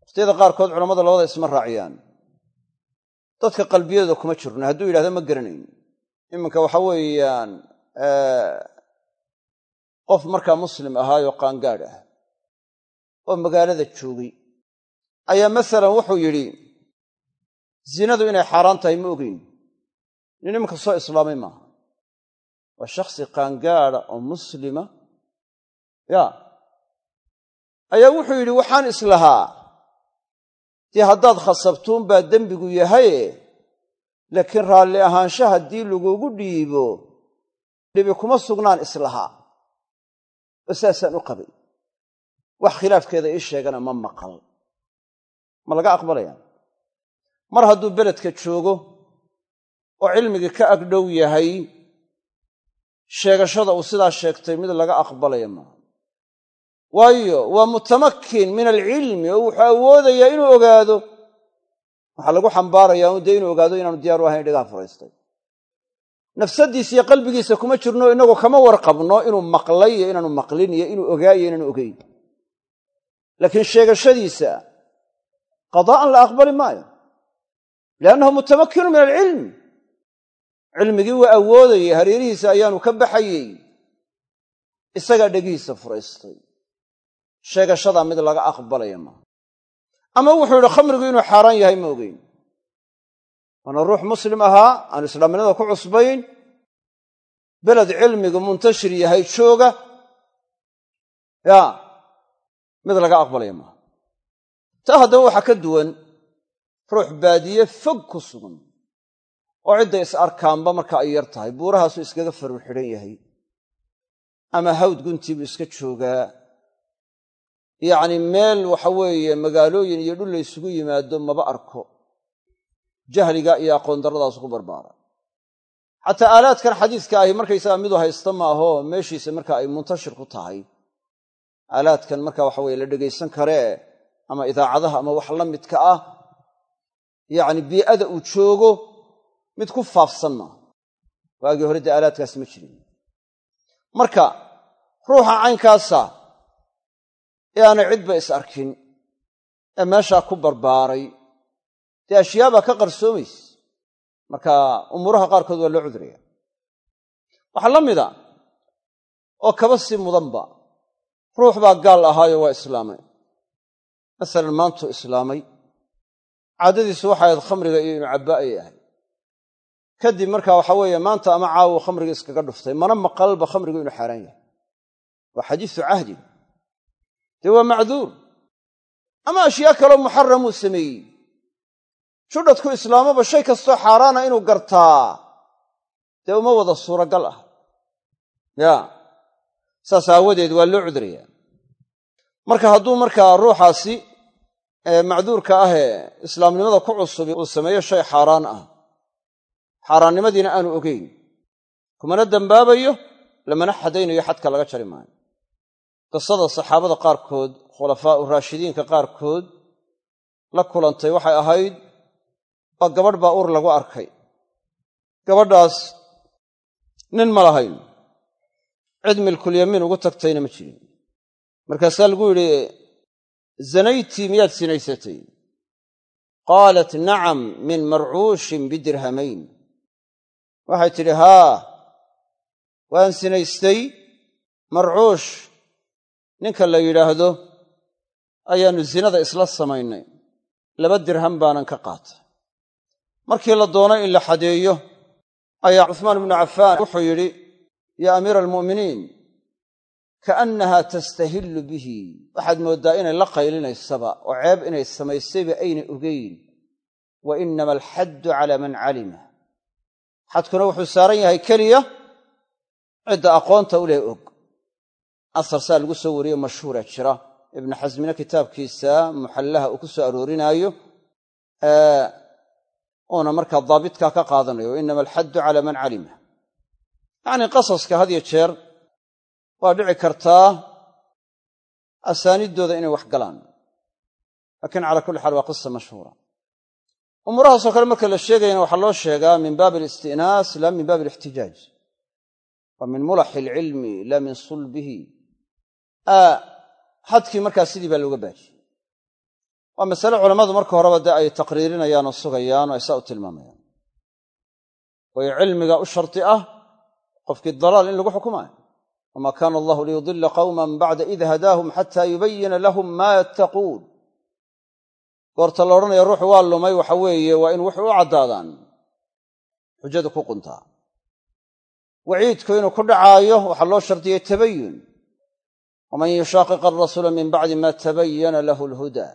waqhtiyada qaarkood culammada labada isma raaciyaan. Dadka qalbiyadooda kuma jirno hadduu yidhahdo ma garanayn. Iminka waxa weeyaan qof markaa muslim ahaayoo qaangaadh ah oo magaalada joogay ayaa masalan wuxuu yidhi zinadu inay xaaraan tahay ma ogeyn nin iminka soo islaamay maaha waa shakhsi qaangaada oo muslima. Ya ayaa wuxuu yidhi waxaan islahaa dee haddaad khasabtuun baa dembigu yahaye laakiin raalli ahaansha haddii lagugu dhiibo dhibi kuma sugnaan islahaa oo saasaan u qabay. Wax khilaafkeeda ii sheegana ma maqal. Ma laga aqbalaya mar hadduu beledka joogo oo cilmigii ka agdhow yahay sheegashada uu sidaa sheegtay mid laga aqbalaya maaha waayo waa mutamakin min alcilmi oo wuxuu awoodayaa inuu ogaado. Waxaa lagu xambaarayaa un inuu ogaado inaanu diyaar u ahayn dhigaha furaystay. Nafsadiisa iyo qalbigiisa kuma jirno inagoo kama warqabno inuu maqlay iyo inaanu maqlin iyo inuu ogaayo inaanu ogeyn. Laakiin sheegashadiisa qadaa'an la aqbali maayo. Liannahu mutamakinu min alcilm cilmigii waa awoodayay hareerihiisa ayaanu ka baxayey. Isagaa dhegihiisa furaystay. Sheegashadaa mid laga aqbalaya maaha ama wuxuu yidhi khamrigu inuu xaaraan yahay ma ogeyn. Waana ruux muslim ahaa aan islaamnimada ku cusbayn. Beled cilmigu muntashir yahay jooga. Ya mid laga aqbalaya maaha taa haddaba waxaa ka duwan ruux baadiye fog ku sugan oo cidday is arkaanba marka ay yar tahay buurahaasuu iskaga farur xidhan yahay. Ama hawd buu iska joogaa. Yacni meel waxa weeye magaalooyin iyo dhul la ysugu yimaado maba arko. Jahliga iyo aqoon darradaas ku barbaara. Xataa aalaadkan xadiiska ahi markaysaga midu haysta maaho meeshiisa marka ay muntashir ku tahay. Aalaadkan marka waxa weye la dhegaysan karee ama idaacadaha ama wax la midka ah. Yacni bii'ada uu joogo mid ku faafsan maaha waagii hore dee aalaadkaasi ma jirin. Marka ruuxa caynkaasa ee aanay cidba is arkin ee meeshaa ku barbaaray dee ashyaabaa ka qarsoomaysa marka umuuraha qaarkood waa loo cuduraya. Waxaa la mida oo kaba sii mudanba ruux baa gaal ahaayo waa islaamay. Masalan maantuu islaamay. Caadadiisu waxay ahayd khamriga iyo inu cabba ayay ahayd kadib marka waxa weeye maanta ama caawu khamriga iskaga dhuftay mana maqalba khamrigu inuu xaaraan yahay. Waa xadiisu cahdin dee waa macduur. Ama ashyaa kaloo muxaramuu sameeyey. Judhadku islaamaba shay kastoo xaaraana inuu gartaa. Dee uma wada suuragal ah. Ya. Saas aawadeed waa loo cudurayaa marka hadduu markaa ruuxaasi macduurka ahee islaamnimada ku cusubi uu sameeyo shay xaaraan ah xaaraannimadiina aanu ogeyn. Kumana dembaabayo lamana xadaynayo xadka laga jari maayo. Qisada saxaabada qaarkood khulafaa'u raashidiinka qaarkood la kulantay waxay ahayd waa gabadh baa ur lagu arkay. Gabadhaas nin ma lahayn. Cid milkulyamiin ugu tagtayna ma jirin. Markaasaa lagu yidhi zanaytii miyaad sinaysatay? Qaalat nacam min marcuushin bidirhamayn waxay tidhi haa waan sinaystay marcuush. Ninka la yidhaahdo ayaannu zinada isla samaynay. Laba dirham baanan ka qaatay. Markii la doonay in la xadeeyo ayaa cuhmaan ibnu cafaan wuxuu yidhi yaa amiira almu'miniin kaannaha tastahillu bihi. Waxaad mooddaa inay la qaylinaysaba oo ceeb inay samaysayba aynay ogeyn. Wa inama alxaddu cala man calima xadkuna wuxuu saaran yahay keliya cidda aqoonta u leh og. Asar saa lagu soo wariye mashhuura jira. Ibnu xasmina kitaabkiisa muxallaha uu ku soo aroorinaayo uuna markaa daabitkaa ka qaadanayo wa inama alxaddu cala man calima. Yacnii qasaska had yo jeer waa dhici kartaa asaaniiddooda inay wax galaan. Laakiin cala kulli xaal waa qisa mashhuura umuurahaasoo kale marka la sheegayana waxaa loo sheegaa min baabi alistinaas la min baabi alixtijaaj waa min mulaxi alcilmi la min sulbihi. Xadkii markaa sidii baa looga baajiyey waa masale culammadu marka horeba dee ay taqriirinayaan oo sugayaan oo ay saa u tilmaamayaan. Waayo cilmiga u sharti ah qofkii dalaal in lagu xukumaayo wamaa kaana allahu liyudila qawman bacda id hadaahum xata yubayina lahum maa yattaquun goorta la odhanaya ruuxu waa lumay waxa weeye waa in wuxuu u caddaadaan. Xujadu ku quntaa waciidku inuu ku dhacaayo waxaa loo shardiyey tabayun waman yushaaqiq arasuula min bacdi ma tabayana lahu lhuda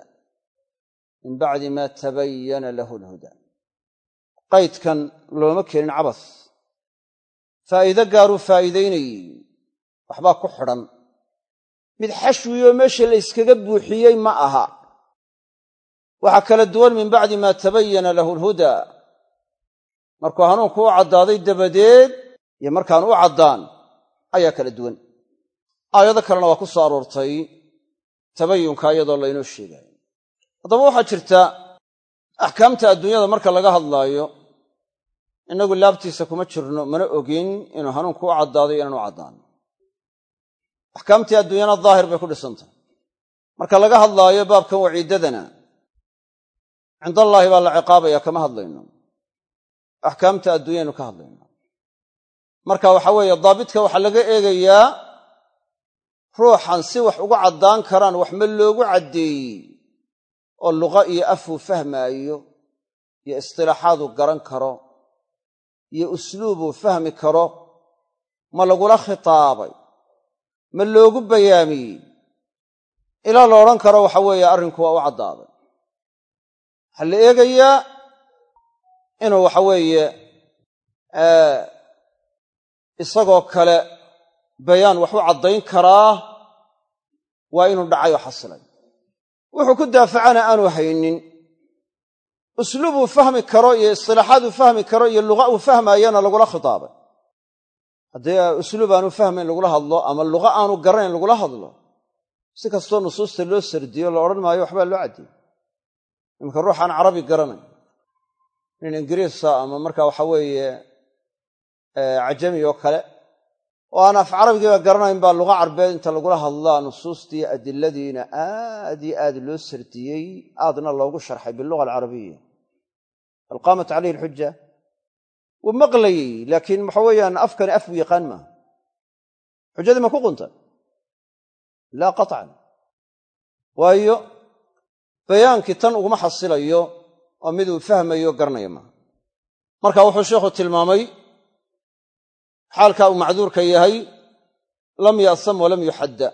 min bacdi ma tabayana lahu alhuda. Qaydkan looma keenin cabas. Faa'iide gaaruu faa'iidaynayey. Waxbaa ku xidhan. Mid xashwiyoo meesha la yskaga buuxiyey ma aha waxaa kala duwan min bacdi maa tabayana lahu alhuda. Markuu hanuunku u caddaaday dabadeed iyo markaan u caddaan ayaa kala duwan. Aayado kalena waa ku soo aroortay tabayunka iyadoo laynoo sheegaayo haddaba waxaa jirta axkaamta adduunyada marka laga hadlaayo innagu laabtiisa kuma jirno mana ogin inuu hanuunku u caddaaday inaan u caddaan. Axkaamtii adduunyana daahir bay ku dhisantahay marka laga hadlaayo baabkan waciiddadana cindallaahi baa la ciqaabaya kama hadlayno. Axkaamta adduunyaynu ka hadlayno. Marka waxa weeye daabitka waxaa laga eegayaa ruuxan si wax ugu caddaan karaan wax ma loogu caddeeyey oo luqa iyo afuu fahmaayo iyo istilaaxaaduu garan karo iyo usluubuu fahmi karo ma lagula khitaabay ma loogu bayaamiyey. Ilaa la odhan karo waxa weeye arrinku waa u caddaaday waxaa la eegayaa inuu waxa weeye isagoo kale bayaan wax u caddayn karaa waa inuu dhacay oo xasilay. Wuxuu ku daafacana aanu haynin. Usluub uu fahmi karo iyo istilaaxaad uu fahmi karo iyo luqa uu fahmaayana lagula khitaabay. Haddii usluub aanu fahmayn lagula hadlo ama luqa aanu garanayn lagula hadlo si kastoo nusuusta loo sardiyo la odhan maayo waxbaa loo caddiyey iminka ruux aan carabi garanayn. Nin ingiriisa ama marka waxa weeye cajami oo kale oo aan af carabigiiba garanayn baa luqa carbeed inta lagula hadlaa nusuustii adiladiina aad iyo aad loo sardiyey aadna loogu sharxay biluga alcarabiya. Hal qaamat calayhi alxuja wuu maqlayey laakiin waxa weeyaan afkani af buu yaqaan maaha. Xujadii ma ku qunta laa qaطcan waayo bayaankii tan uguma xasilayo oo miduu fahmayo garanaya maaha. Marka wuxuu sheikhu tilmaamay xaalkaa uu macduurka yahay lam ya'sam walam yuxadda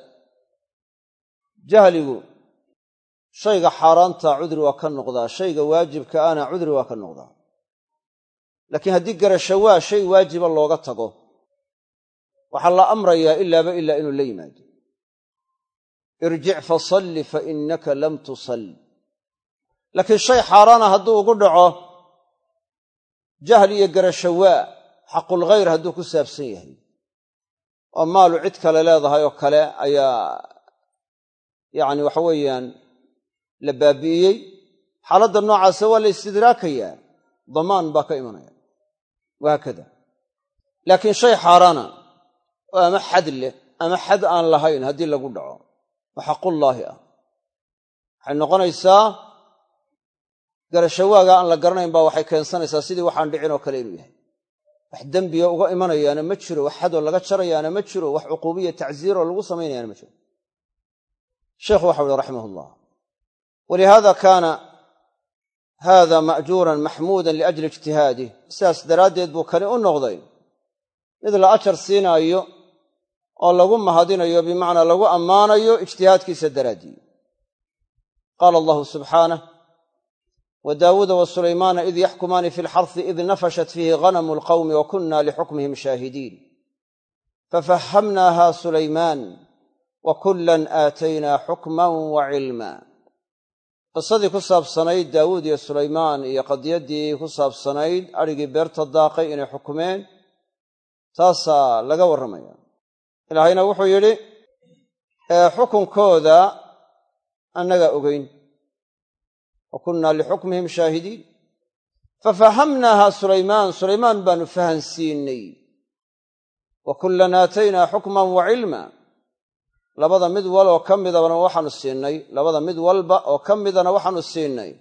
jahligu shayga xaaraanta cudri waa ka noqdaa shayga waajibka ana cudri waa ka noqdaa. Laakiin haddii garashawaa shay waajiba looga tago waxaa la amrayaa ilaaba ilaa inuu la yimaado. Irjic fasalli fa innaka lam tusalli laakiin shay xaaraana hadduu ugu dhaco jahli iyo garashawaa xaqulghayr hadduu ku saabsan yahay. Oo maalu cid kale leedahay oo kale ayaa yacni waxa weeyaan la baabi'iyey. Xaaladda noocaasa waa la istidraakayaa. Damaan baa ka imanaya. Wahaakada laakiin shay xaaraana oo ama xad leh ama xad aan lahayn haddii lagu dhaco oo xaqullaahi ah. Waxay noqonaysaa garashawaaga aan la garanayn baa waxay keensanaysaa sidii waxaan dhicin oo kale inuu yahay. Wax dembiga uga imanayaana ma jiro wax xadoo laga jarayaana ma jiro wax cuquubiya tacsiiroo lagu samaynayaana ma jiro. Sheikhu waxau uhi raximah ullah walihaada kaana hada ma'juuran maxmuudan liajli ijtihaadih sidaas daraaddeed buu kani u noqday mid la ajar siinaayo oo lagu mahadinayo bimacnaa lagu ammaanayo ijtihaadkiisa daraaddii qaala allahu subxaanah wa daawuuda wa sulaymaana id yaxkumaani fi lxarsi id nafashat fiihi ganamu alqawmi wa kunna lixukmihim shaahidiin fafahamnaaha sulaymaan wa kullan aataynaa xukman wa cilma qisadii ku saabsanayd daawuud iyo sulaymaan iyo qadiyaddii ku saabsanayd adrhigii beerta daaqay inay xukumeen taasaa laga warramaya. Ilaahayna wuxuu yidhi xukunkooda annagaa ogeyn wa kunnaa lixukmihim shaahidiin fafahamnaaha sulaymaan sulaymaan baanu fahansiinay wa kullan aataynaa xukman wa cilma labada mid wal oo ka midabana waxaanu siinay labada mid walba oo ka midana waxaanu siinay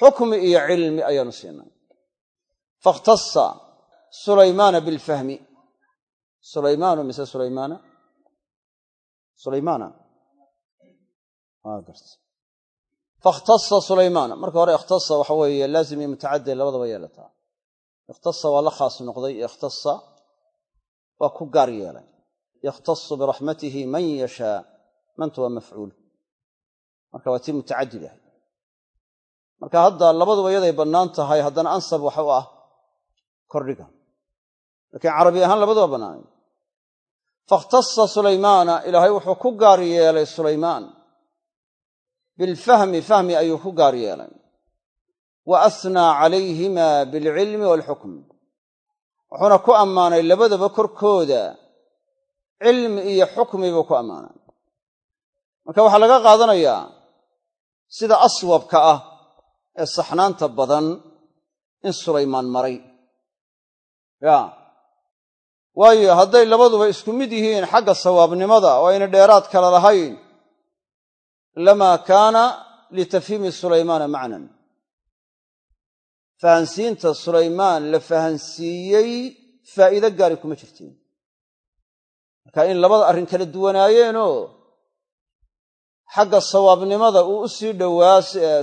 xukmi iyo cilmi ayaanu siinay fakhtasa sulaymaana bilfahmi sulaymaanu mise sulaymaana sulaymaana fakhtasa sulaymaana marka hore ikhtasa waxa weeye laazim iyo mutacaddi labadaba yeelataa ikhtasa waa la khaas noqday ikhtasa waa ku gaar yeelay yakhtasu biraxmatihi man yashaa mantu waa mafcuul marka waa tii mutacadid ahay marka hadda labaduba yaday bannaan tahay haddana ansab waxa u ah kordhiga laakiin carabi ahaan labaduba bannaanay fakhtasa sulaymaana ilaahay wuxuu ku gaar yeelay sulaymaan bilfahmi fahmi ayuu ku gaar yeelay wa asnaa calayhima bilcilmi waalxukm wuxuuna ku ammaanay labadaba korkooda cilmi iyo xukmi buu ku ammaanay marka waxaa laga qaadanayaa sida aswabka ah ee saxnaanta badan in sulaymaan maray ya waayo hadday labaduba isku mid yihiin xagga sawaabnimada oo ayna dheeraad kale lahayn lamaa kaana litafhiimi sulaymaana macnan fahansiinta sulaymaan la fahansiiyey faa'iido gaari kuma jirtiin marka in labada arrin kala duwanaayeenoo xagga sawaabnimada uu u sii dhowaa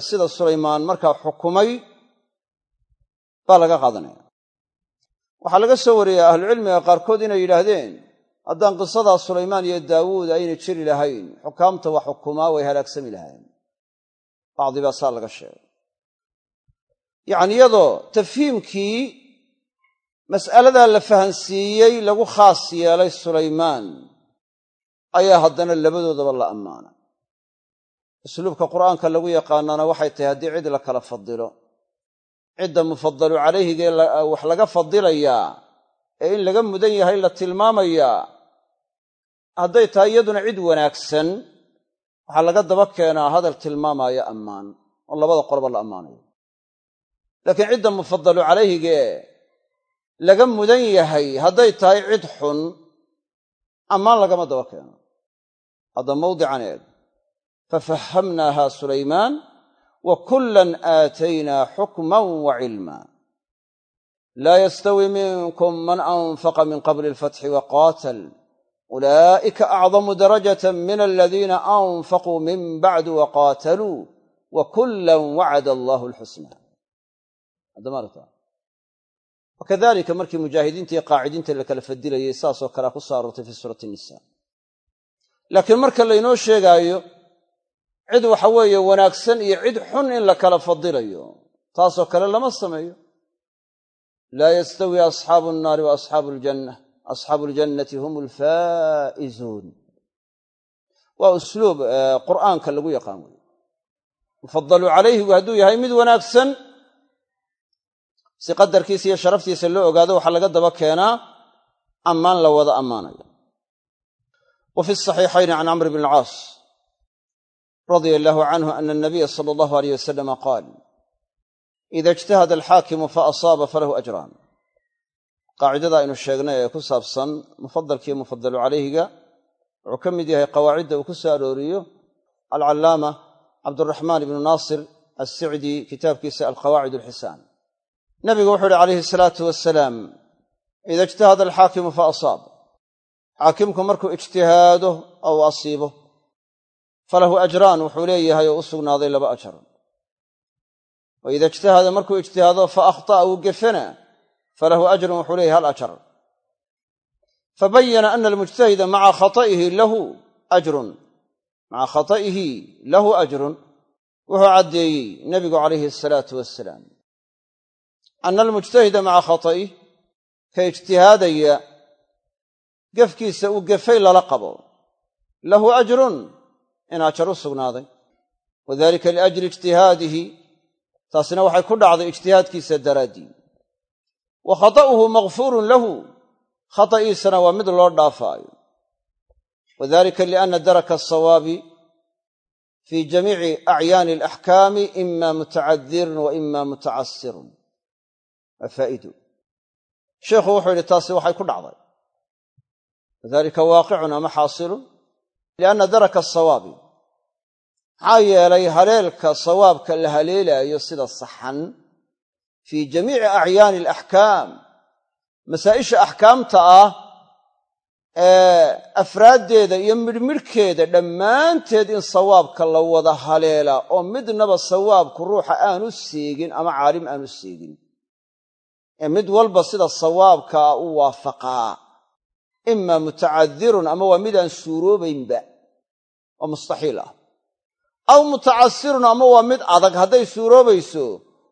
sida sulaymaan markaa xukumay baa laga qaadanaya waxaa laga soo wariyey ahlucilmiga qaarkood inay yidhaahdeen haddaan qisadaa sulaymaan iyo daawuud ayna jiri lahayn xukaamta wax xukumaa way halaagsami lahayn bacdi baa saa laga sheegay. Yacni iyadoo tafhiimkii mas'aladaa la fahansiiyey lagu khaas yeelay sulaymaan ayaa haddana labadoodaba la ammaana. Usluubka qur'aanka lagu yaqaanaana waxay tahay haddii cid la kala fadilo cidda mufadalu calayhigee wax laga fadilayaa ee in laga mudan yahay la tilmaamayaa hadday tahay iyaduna cid wanaagsan waxaa laga daba keenaa hadal tilmaamaya ammaan oo labada qoloba la ammaanayo. Laakiin cidda mufadalu calayhigee laga mudan yahay hadday tahay cid xun ammaan lagama daba keeno. Hadda mawdican eeg. Fafahamnaaha sulaymaan wa kullan aataynaa xukman wa cilma. Laa yastawi minkum man anfaqa min qabli alfatxi wa qaatal ulaa'ika acdamu darajatan min aladiina anfaquu min bacdu wa qaataluu wa kullan wacada allahu alxusna wakadalika markii mujaahidiinta iyo qaacidiinta la kala fadilayay saasoo kalea ku soo aroortay fi suurati nisa laakiin marka laynoo sheegaayo cid waxa weeye wanaagsan iyo cid xun in la kala fadilayo taasoo kale lama sameeyo laa yastawi asxaabu nnaari wa asxaabu aljanna asxaabu aljannati hum alfaa'izuun waa usluub qur'aanka lagu yaqaan wey mufadalu calayhigu hadduu yahay mid wanaagsan si qadarkiisa iyo sharaftiisa loo ogaado waxaa laga daba keenaa ammaan la wada ammaanayo wa fi saxiixayni can camr bn alcaas radia allaahu canhu ana anabiya sala allahu aleyh wasalama qaal ida ijtahada alxaakimu fa asaaba falahu ajraan qaacidada aynu sheegnay ee ku saabsan mufadalkiiyo mufadalu calayhiga wuxuu ka mid yahay qawaacidda uu ku soo arooriyo alcallaama cabduraxmaan ibnu naasir assicdi kitaabkiisa alqawaacid alxisaan nabigu wuxuu uhi calayhi salaatu wasalaam ida ijtahada alxaakimu fa asaab xaakimku markuu ijtihaado ou asiibo. Falahu ajraan wuxuu leeyahay oo u sugnaaday laba ajar. Wa ida ijtahada markuu ijtihaado fa akhta'a uu gefana falahu ajrun wuxuu leeyahay hal ajar fabayana ana almujtahida maca khata'ihi lahu ajrun maca khata'ihi lahu ajrun wuxuu caddeeyey nebigu calayhi asalaatu wasalaam ana almujtahida maca khata'ih ka ijtihaadaya gefkiisa uu gefay lala qabo lahu ajrun in ajar u sugnaaday wadalika liajli ijtihaadihi taasina waxay ku dhacday ijtihaadkiisa daraaddii wa khata'uhu makfuurun lahu. Khata'iisana waa mid loo dhaafaayo. Wadalika lianna daraka asawaabi fii jamiici acyaani alaxkaami ima mutacadirun wa ima mutacasirun waa faa'ido sheikhu wuxuu yidhi taasi waxay ku dhacday. Wadalika waaqicun ama xaasilun lianna daraka asawaabi maxaa yeelay haleelka sawaabka la haleelaayo sida saxan fii jamiici acyaani alaxkaam. Masaa'isha axkaamta ah ee afraaddeeda iyo midhmidhkeeda dhammaanteed in sawaabka la wada haleelaa oo midnaba sawaabku ruuxa aanu seegin ama caalim aanu seegin ee mid walba sida sawaabkaa u waafaqaa. Imaa mutacadirun ama waa midaan suuroobaynba oo mustaxiil ah. Aw mutacasirun ama waa mid adag hadday suuroobayso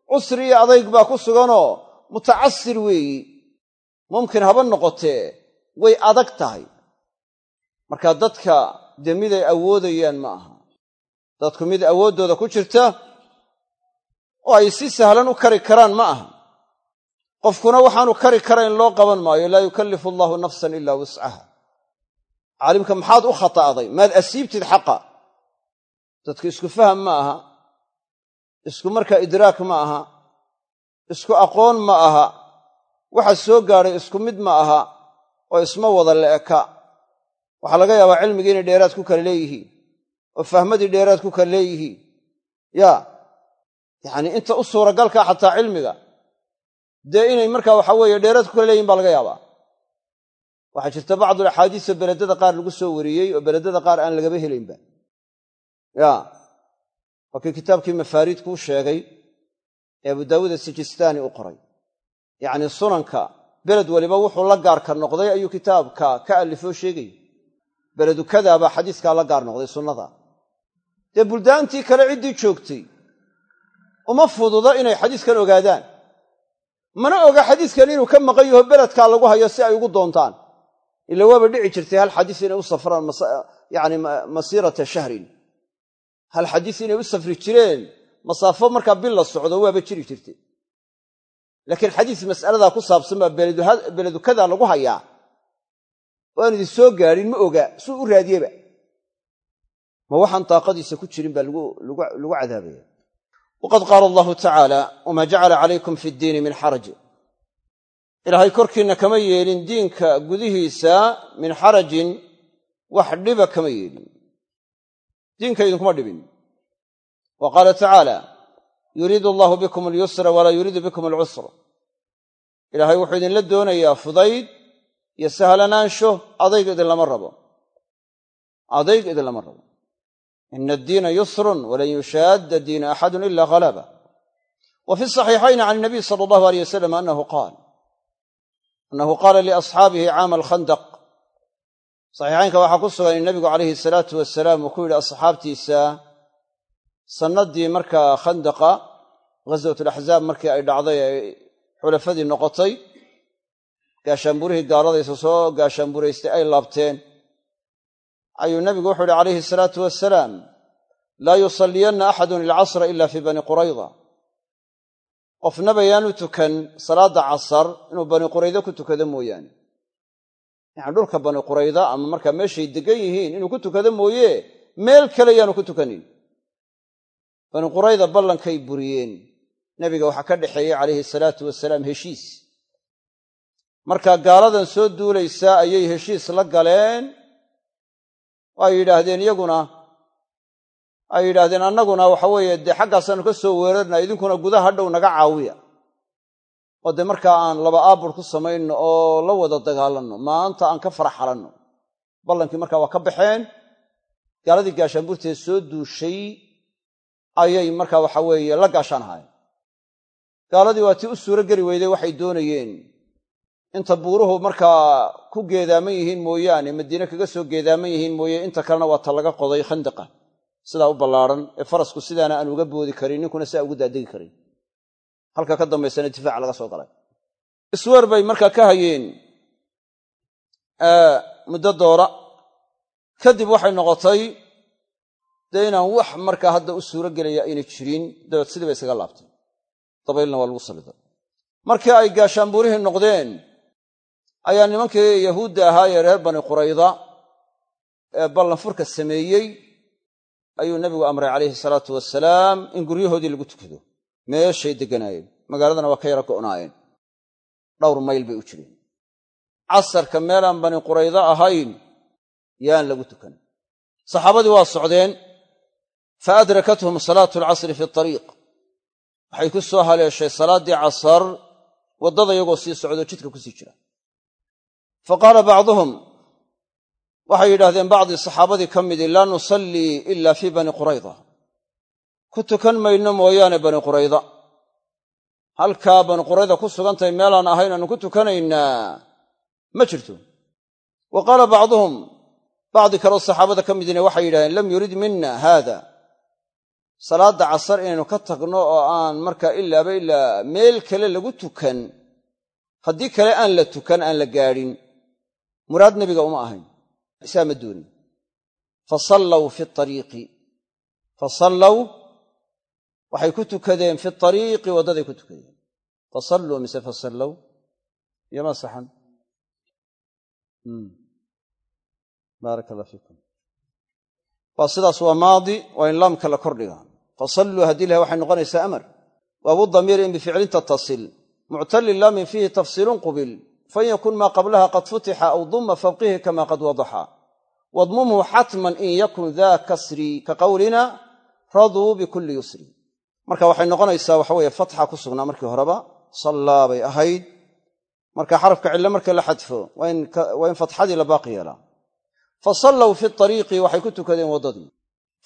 cusri iyo adayg baa ku suganoo mutacasir weeyi. Mumkin haba noqotee way adag tahay. Marka dadka dee miday awoodayaan ma aha. Dadku mid awooddooda ku jirta oo ay si sahlan u kari karaan ma aha. Qofkuna waxaanu kari karayn loo qaban maayo laa yukallifu allaahu nafsan ilaa wuscaha caalimka maxaad u khata'day maad asiibtid xaqa. Dadku isku faham ma aha isku markaa idraak ma aha. Isku aqoon ma aha. Waxa soo gaadhay isku mid ma aha oo isma wada le'eka waxaa laga yaabaa cilmigii inay dheeraad ku kala leeyihiin oo fahmadii dheeraad ku kala leeyihiin. Yaa yacnii inta u suuragalkaa xataa cilmiga dee inay markaa waxa weeye dheeraad ku kala leeyihiin baa laga yaabaa. Waxaa jirta bacdul axaadiisoo beledada qaar lagu soo wariyey oo beledada qaar aan lagaba helaynba. Ya waa kii kitaabkii mafaariid kuu sheegay ee abu daawuud asijistaani u qoray. Yacnii sunanka beled waliba wuxuu la gaarka noqday ayuu kitaabka ka allifoo sheegaya beledu kadaabaa xadiiskaa la gaar noqday sunnada. Dee buldaantii kale ciddii joogtay. Uma fududa inay xadiiskan ogaadaan. Mana oga xadiiskan inuu ka maqan yaho beledkaa lagu hayo si ay ugu doontaan. Ila waaba dhici jirtay hal xadiis inay u safraan yani masiirata shahrin hal xadiis inay u safri jireen? Masaafo markaa bil la socdo waaba jiri jirtay. Laakiin xadiis mas'aladaa ku saabsan baa beledukada lagu hayaa. Oo aan idin soo gaadhin ma oga suu u raadiyeba ma waxaan daaqadiisa ku jirin baa lagu cadaabaya waqad qaala allahu tacaala wamaa jacala calaykum fi ddiini min xaraj. Ilaahay korkiinna kama yeelin diinka gudihiisa min xarajin wax dhiba kama yeelin diinka idinkuma dhibin wa qaala tacaala yuriidu allahu bikum alyusra walaa yuriidu bikum alcusra ilaahay wuxuu idinla doonayaa fudayd iyo sahlanaansho adayg idinlama rabo adayg idinlama rabo ina addiina yusrun walan yushaadda diina axadun ila halaba wa fi saxiixayni can inabiy sala allahu aleyh wasalam anahu qaal annahu qaala liasxaabihi caama alkhandaq saxiixaynka waxaa ku sugan in nabigu calayhi salaatu wasalaam uu ku yidhi asxaabtiisa sannaddii markaa khandaqa ghaswat alaxzaab markii ay dhacday ay xulafadii noqotay gaashaanburihii gaaladaysa soo gaashaanburaystay ay laabteen. Ayuu nabigu wuxuu yihi calayhi salaatu wasalaam laa yusalliyanna axadun ilcasra ila fii bani qurayda. Qofnaba yaanu tukan salaadda casar inuu bani quraydo ku tukado mooyaane yacani dhulka bani qurayda ama markaa meeshay degan yihiin inuu ku tukado mooye meel kale yaanu ku tukanin. Bani qurayda ballankay buriyeen. Nebiga waxaa ka dhexeeyey calayhi salaatu wasalaam heshiis. Marka gaaladan soo duulaysaa ayay heshiis la galeen. Ay yidhaahdeen iyaguna ay yidhaahdeen annaguna waxa weeye dee xaggaasaanu ka soo weerarna idinkuna gudaha dhow naga caawiya oo dee markaa aan laba aabur ku samayno oo la wada dagaalanno maanta aan ka faraxalanno. Ballankii markaa waa ka baxeen gaaladii gaashaanburtee soo duushay ayay markaa waxa weeye la gaashaan gaaladii waa tii u suuro geli weyday waxay doonayeen inta buuruhu markaa ku geedaaman yihiin mooyaane madiine kaga soo geedaaman yihiin mooye inta kalena waa ta laga qoday khandaqa. Sidaa u ballaadhan ee farasku sidaana aan uga boodi karin ninkuna sidaa ugu daadegi karin halka ka dambaysana difaaca laga soo galay. Isweer bay markaa ka hayeen muddo doora. Kadib waxay noqotay dee inaan wax markaa hadda u suuro gelaya ayna jirin. Dabeed sidii bay isaga laabtay dabaylna waa lagu saliday markii ay gaashaanbuurihii noqdeen ayaa nimankii yahuudda ahaa ee reer bani qurayda ee ballanfurka sameeyey ayuu nebigu amray calayhi salaatu wasalaam in guryahoodii lagu tukado meeshay degganaayeen magaaladana waa ka yara go'naayeen dhowr mayl bay u jireen. Casarka meelaan bani quraydo ahayn yaan lagu tukan. Saxaabadii waa socdeen fa adrakathum salaatu alcasri fi ariiq waxay ku soo haleeshay salaaddii casar waddada iyagoo sii socdo jidka ku sii jira. Fa qaala bacduhum waxay yidhahdeen bacdii saxaabadii ka midii laa nusallii ila fii bani qurayda ku tukan mayno mooyaane bani qurayda halkaa bani qurayda ku sugantahay meelaan ahayn aanu ku tukanaynaa. Ma jirto. Wa qaala bacduhum bacdi kaleo saxaabada ka midina waxay yidhahdeen lam yurid mina haada. Salaadda casar inaynu ka tagno oo aan markaa ilaaba ilaa meel kale lagu tukan haddii kale aan la tukan aan la gaadhin muraad nebiga uma ahayn. Isaa ma doonin. Fa sallaw fi ariiqi fa sallaw waxay ku tukadeen fi ariiqi waddaday ku tukadeen. Fa salluu mise fa sallaw yoma saxan baaraka allah fiikum. Waa sidaas waa maadi waa in laamka la kordhigaa fasalluu haddii lahay waxay noqonaysaa amar. Waabu damiir in bificlin tattasil muctalin laamin fiihi tafsiilun qubil. Fain yakun maa qablaha qad futixa aw duma fawqihi kama qad wadaxa. Wadmumhu xatman in yakun daa kasri ka qowlina raduu bikulli yusri marka waxay noqonaysaa waxa weeye fatxa ku sugnaa markii horeba sallaa bay ahayd. Marka xarafka cille marka la xadfo waa in fatxadii la baaqi yeelaa. Fa sallaw fi ariiqi waxay ku tukadeen waddadii.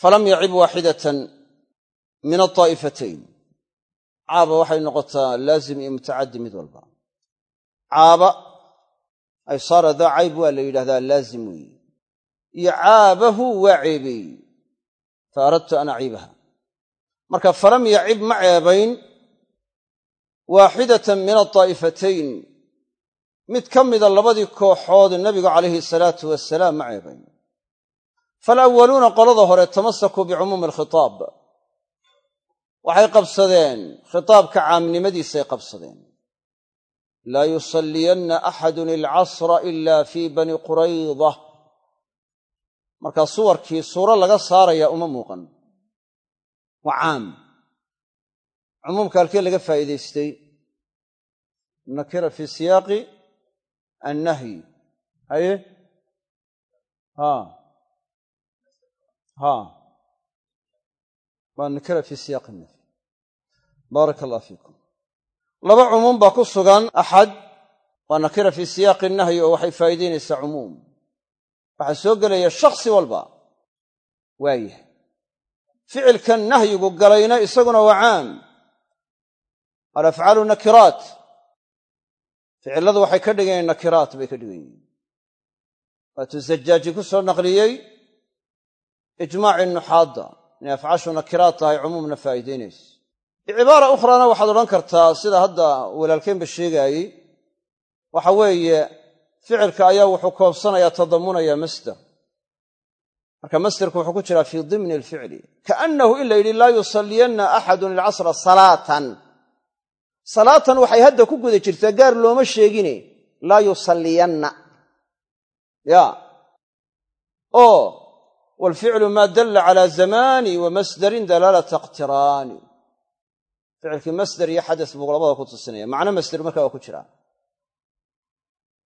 Falam yacib waaxidatan min aaa'ifatayn caaba waxay noqotaa laazim iyo mutacaddi mid walba. Caaba ay saara daa cayb waa la yidhahdaa laazim weeye. Iyo caabahu waa ceebeey fa aradtu an aciibaha marka falam yacib ma ceebayn waaxidatan min aaa'ifatayn mid ka mida labadii kooxood nebigu calayhi salaatu wasalaam ma ceebayn faalawaluuna qolada hore tamasakuu bicumuumi alkhitaab. Waxay qabsadeen khitaabka caamnimadiisay qabsadeen. Laa yusalliyanna axadun ilcasra ila fii bani qurayda markaa suwarkii suuro laga saarayaa uma muuqan waa caam. Cumuumka halkee laga faa'iidaystay? Nakira fii siyaaqi annahyi. Haye? Ha. Ha. Waa nakira fii siyaaqi annahyi. Baaraka allah fiikum. Laba cumuum baa ku sugan. Axad waa nakira fii siyaaqi nahyi oo waxay faa'iidaynaysaa cumuum. Waxaa soo gelaya shakhsi walba. Waayah ficilkan nahyigu galayna isaguna waa caam. Alafcaalu nakiraat. Ficilladu waxay ka dhigan yihiin nakiraat bay ka dhigan yihiin. Waatuu zajaaji ku soo naqliyey ijmaaci nuxaadda. Inay afcaashu nakiraat tahay cumuumna faa'iidaynayso bicibaara ukhrana waxaad odhan kartaa sida hadda walaalkeenba sheegaayey waxa weeye ficilka ayaa wuxuu koobsanayaa tadammunaya masder marka masderku wuxuu ku jiraa fii dimni alficli. Kaannahu in la yidhi laa yusalliyanna axadun ilcasra salaatan. Salaatan waxay hadda ku guda jirtaa gaar looma sheegine laa yusalliyanna. Ya. Oo waalficlu maa dalla calaa zamaani wa masdarin dalaalata iqtiraani ficilkii masder iyo xades buu labada ku tusinaya. Macno masder marka waa ku jiraa.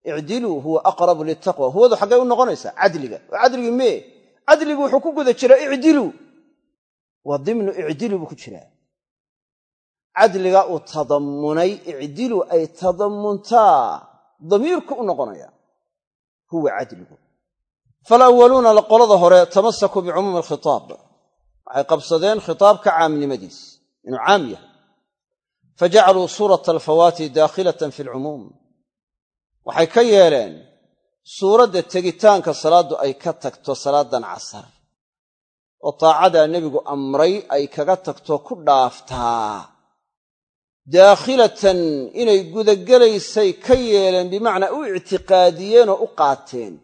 Icdiluu huwa aqrabu litaqwa huwadu xaggay u noqonaysaa cadliga. Cadligii mee cadligu wuxuu ku guda jiraa icdiluu waa dimnu icdiluu buu ku jiraa. Cadliga uu tadammunay icdilu ay tadammuntaa. Damiirku u noqonaya huwa cadligu faalawaluuna qolada hore tamasakuu bicumuumi alkhitaab. Waxay qabsadeen khitaabka caamnimadiis inuu caam yahay. Fajacaluu suurata alfawaati daakhilatan fi alcumuum waxay ka yeeleen suuradda tegitaanka salaaddu ay ka tagto salaadan casar oo taacadaa nebigu amray ay kaga tagto ku dhaaftaa daakhilatan inay gudagelaysay ka yeeleen bimacnaa u ictiqaadiyeen oo u qaateen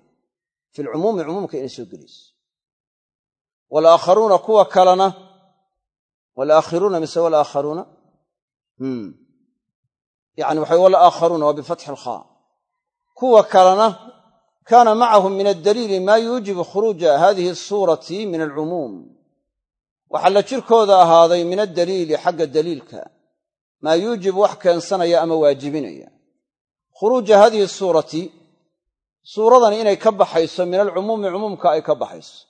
filcumuumi cumuumka inay soo gelayso. Walaakharuuna kuwa kalena walaakhiruuna mise walaakharuuna yani waxay walaakharuuna waa bifatxi alkhaa kuwa kalena kaana macahum min addaliili maa yuujibu khuruuja hadihi asuurati min alcumuum waxaa la jirkooda ahaaday min addaliili xagga daliilka. Maa yuujibu wax keensanaya ama waajibinaya. Khuruuja hadihi suurati suuradani inay ka baxayso min alcumuumi cumuumka ay ka baxayso.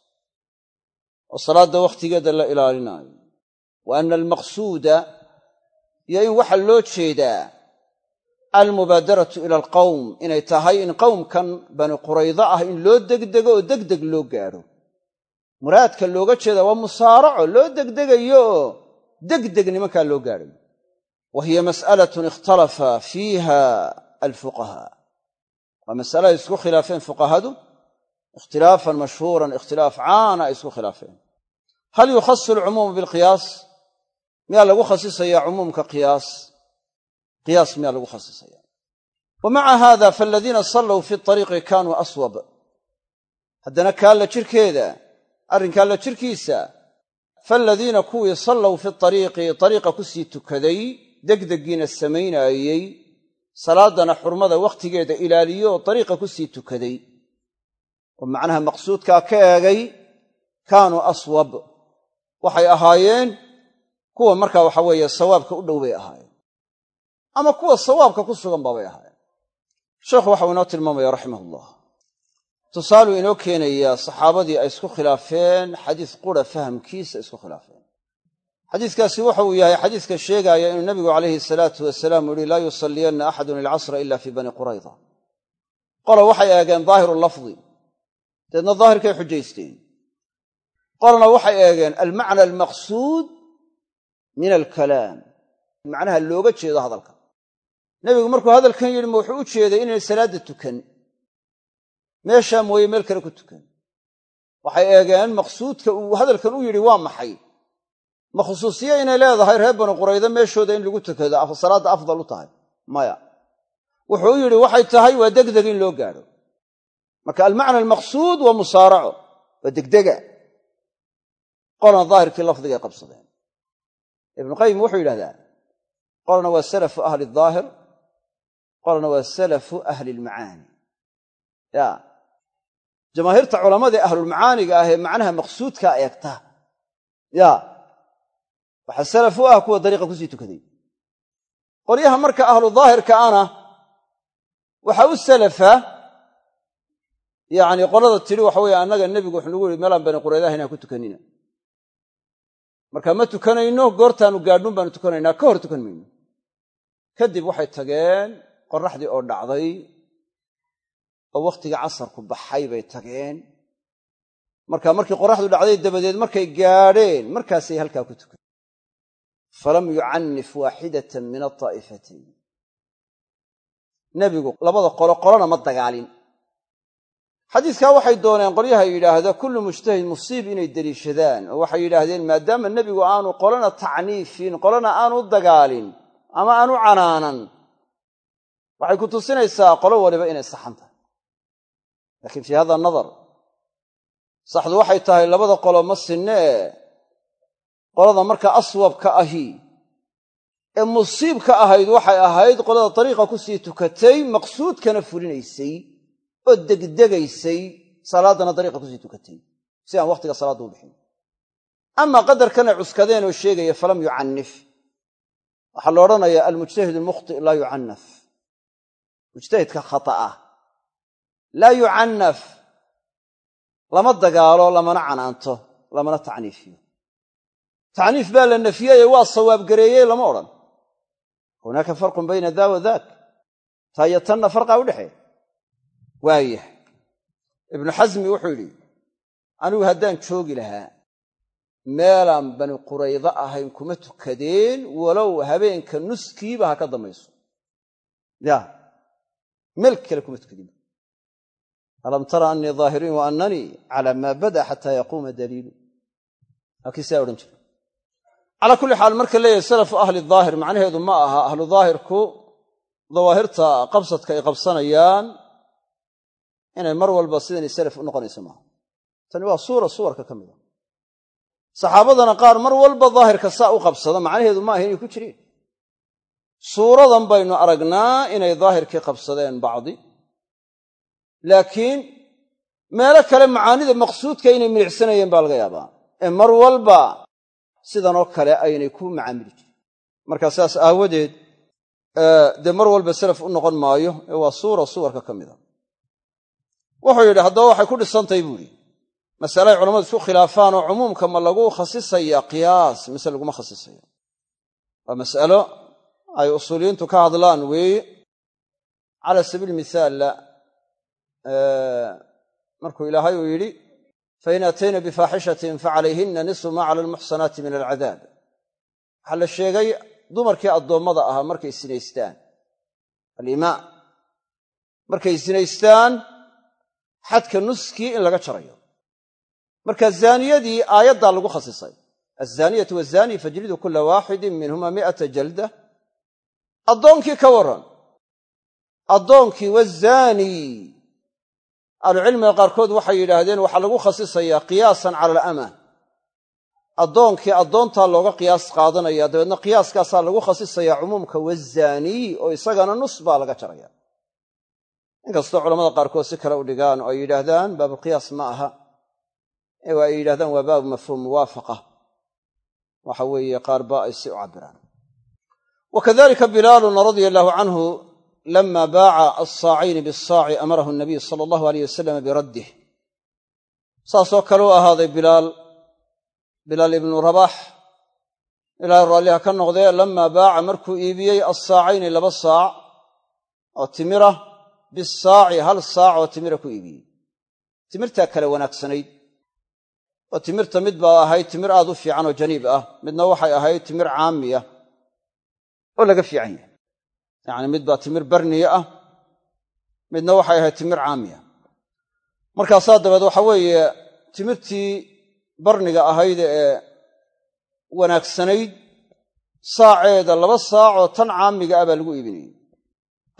Oo salaadda wakhtigeeda la ilaalinaayo. Wa ana almaqsuuda iyo in waxa loo jeedaa almubaadaratu ila alqawm inay tahay in qowmkan bani quraydo ah in loo degdego oo degdeg loo gaadho. Muraadka looga jeeda waa musaaraco loo degdegayo oo degdeg nimankaa loo gaadhayo wa hiya mas'alatun ikhtalafa fiiha alfuqahaa waa masale ay isku khilaafeen fuqahadu ikhtilaafan mashhuuran ikhtilaaf caana ay isku khilaafeen. Hal yukhasu alcumuumu bilqiyaas miyaa lagu khasisaya cumuumka qiyaas qiyaas miyaa lagu khasisaya. Wa maca haada faaladiina sallow fi ariiqi kaanuu aswab. Haddana kaalla jirkeeda arrinkaalla jirkiisa faaladiina kuwii sallow fi ariiqi ariiqa ku sii tukaday degdeggiina samaynaayey salaaddana xurmada wakhtigeeda ilaaliyo oo dariiqa ku sii tukaday. Oo macnaha maqsuudkaa ka eegay kaanuu aswab. Waxay ahaayeen kuwa markaa waxa weeye sawaabka u dhow bay ama kuwa sawaabka ku sugan baabay ahaayeen. Sheekhu waxau inoo tilmaamaya raximahullah. Tusaaluu inoo keenayaa saxaabadii ay isku khilaafeen xadiis qura fahamkiisa isku khilaafeen. Xadiiskaasi wuxa uu yahay xadiiska sheegaaya inuu nabigu calayhi salaatu wasalaam u laa yusalliyanna axadun ilcasra ila fii bani qurayda qola waxay eegeen daahiru lafdi. Deedna daahirkay xujaysteen. Qolana waxay eegeen almacna almaqsuud min alkalaam. Macnaha looga jeedo hadalka nebigu markuu hadalkan yidhi ma wuxuu u jeeday inay salaadda tukan. Meeshaa mooye meel kale ku tukan. Waxay eegeen maqsuudka uu hadalkan u yidhi waa maxay. Ma khusuusiye inay leedahay reer quraydo meeshooda in lagu tukado salaadda afdal u tahay. Maya. Wuxuu u yidhi waxay tahay waa degdeg in loo gaadho. Marka almacna almaqsuud waa musaaraco waa degdega. Qolna daahirkii lafdigay qabsadeen. Ibnuqayim wuxuu yidhahdaa qolna waa salafu ahli daahir qolna waa salafu ahli lmacaani ya. Jamaahiirta culammada ee ahlulmacaaniga ah ee macnaha maqsuudkaa eegta ya. Waxaa salaf u ah kuwa dariiqa ku sii tukaday. Qolyaha marka ahlu daahirka ana waxaa u salafa yacni qolada tidhi waxa weeye annaga nebigu wuxuu nagu yihi meelaan bani quraydaha inaan ku tukanina. Marka ma tukanayno goortaanu gaadhnuun baanu tukanaynaa ka hor tukan mayno. Kadib waxay qoraxdii oo dhacday oo wakhtigii casarku baxay bay tageen. Marka markii qoraxdu dhacday dabadeed markay gaadheen markaasay halkaa ku tukadeen falam yucannif waaxidatan min altaa'ifatayn nebigu labada qolo qolona ma dagaalin. Xadiiskaa waxay dooneen qolyaha yidhaahda kullu mujtahid musiib inay deliishadaan. Oo waxay yidhaahdeen maadaama nebigu aanu qolona tacniifin qolona aanu dagaalin ama aanu canaanan waxay ku tusinaysaa qolo waliba inay saxan tahay. Laakiin fii hada nadar saxdu waxay tahay labada qolo ma sinnee qolada marka aswabka ahi ee musiibka ahayd waxay ahayd qolada dariiqa ku sii tukatay maqsuudkana fulinaysay oo degdegaysay salaaddana dariiqa ku sii tukatay si aan wakhtiga salaadda u bixin. Amaa qadarkanay cuskadeen oo sheegaya falam yucannif. Waxaa la odhanayaa almujtahid almukhti laa yucannaf mujtahidka khata'a laa yucannaf lama dagaalo lamana canaanto lamana tacniifiyo. Tacniif baa la nafiyeye waa sawaabgareeyey lama odhan. Hunaaka farqun bayna daa wa daak. Taa iyo tanna farqaa u dhexeeya. Waayah ibnu xasmi wuxuu yidhi anigu haddaan joogi lahaa meelaan bani quraydo ahayn kuma tukadeen walow habeenka nuskiiba ha ka dambayso ya meel kale kuma tukadin alam tara annii daahiriin wa annanii calaa maa bada xataa yaquuma daliilu halkii saa odhan jira calaa kulli xaal marka leeyahay salafu ahli daahir macnaheedu ma aha ahlu daahirku dawaahirta qabsadka ay qabsanayaan inay mar walba sidanay salaf u noqonayso maaha tani waa suura suwarka ka mida saxaabadana qaar mar walba daahirka saa u macnaheedu ma aha inay suuradan baynu aragnaa inay daahirkii qabsadeen bacdi. Laakiin meelo kale macaanida maqsuudka inay milicsanayeen baa laga yaabaa. Ee mar walba sidanoo kale aynay ku macaamili jirin. Marka saas aawadeed dee mar walba salaf u noqon maayo ee waa suura suwarka ka mida wuxuu yidhi haddaba waxay ku dhisantahay buu idhi masalaay culamadu isku khilaafaan oo cumuumka ma lagu khasisaya qiyaas mise laguma khasisayo? Waa mas'alo ay usuuliyiintu ka hadlaan weeye. Cala sabiili mihaalla markuu ilaahay uu yidhi fain atayna bifaaxishatin facalayhinna nisfu maa cala almuxsanaati min alcadaab. Waxaa la sheegay dumarkii addoommada ahaa markay sinaystaan. Alimaa markay sinaystaan xadka nuskii in laga jarayo. Marka zaaniyadii aayaddaa lagu khasisay. Alzaaniyatu wazaani fajlidu kula waaxidin minhuma mi'ata jalda addoonkii ka warran. Addoonkii wazaani ahlucilmiga qaarkood waxay yidhaahdeen waxaa lagu khasisayaa qiyaasan cala alama addoonkii addoontaa looga qiyaas qaadanaya dabeedna qiyaaskaasaa lagu khasisayaa cumuumka wazaaniy oo isagana nus baa laga jaraya. Inkastoo culamada qaarkood si kale u dhigaan oo ay yidhaahdaan baabulqiyaas ma aha. Ee waa ay yidhahdaan waa baabu mafhuum muwaafaqa. Waxa weeye qaar ay si u cabbiraan wa kadalika bilaalun radia allaahu canhu lama baaca alsaacayni bisaaci amarahu nabiy sala allahu aleyh wasalam biraddih saasoo kale u ahaaday bilaal bilaal ibnu rabax ilaahay raalliha ka noqdee lamaa baaca markuu iibiyey alsaacayni laba saac oo timira bisaaci hal saac oo timira ku iibiyey timirtaa kale wanaagsanayd oo timirta mid baa ahayd timir aad u fiican oo janiib ah midna waxay ahayd timir caamiya oo laga fiican yahay. Yacni mid baa timir barniya ah midna waxay ahayd timir caamiya. Markaasaa dabeed waxa weeye timirtii barniga ahayd ee wanaagsanayd saaceeda laba saac oo tan caamiga ah baa lagu iibinayey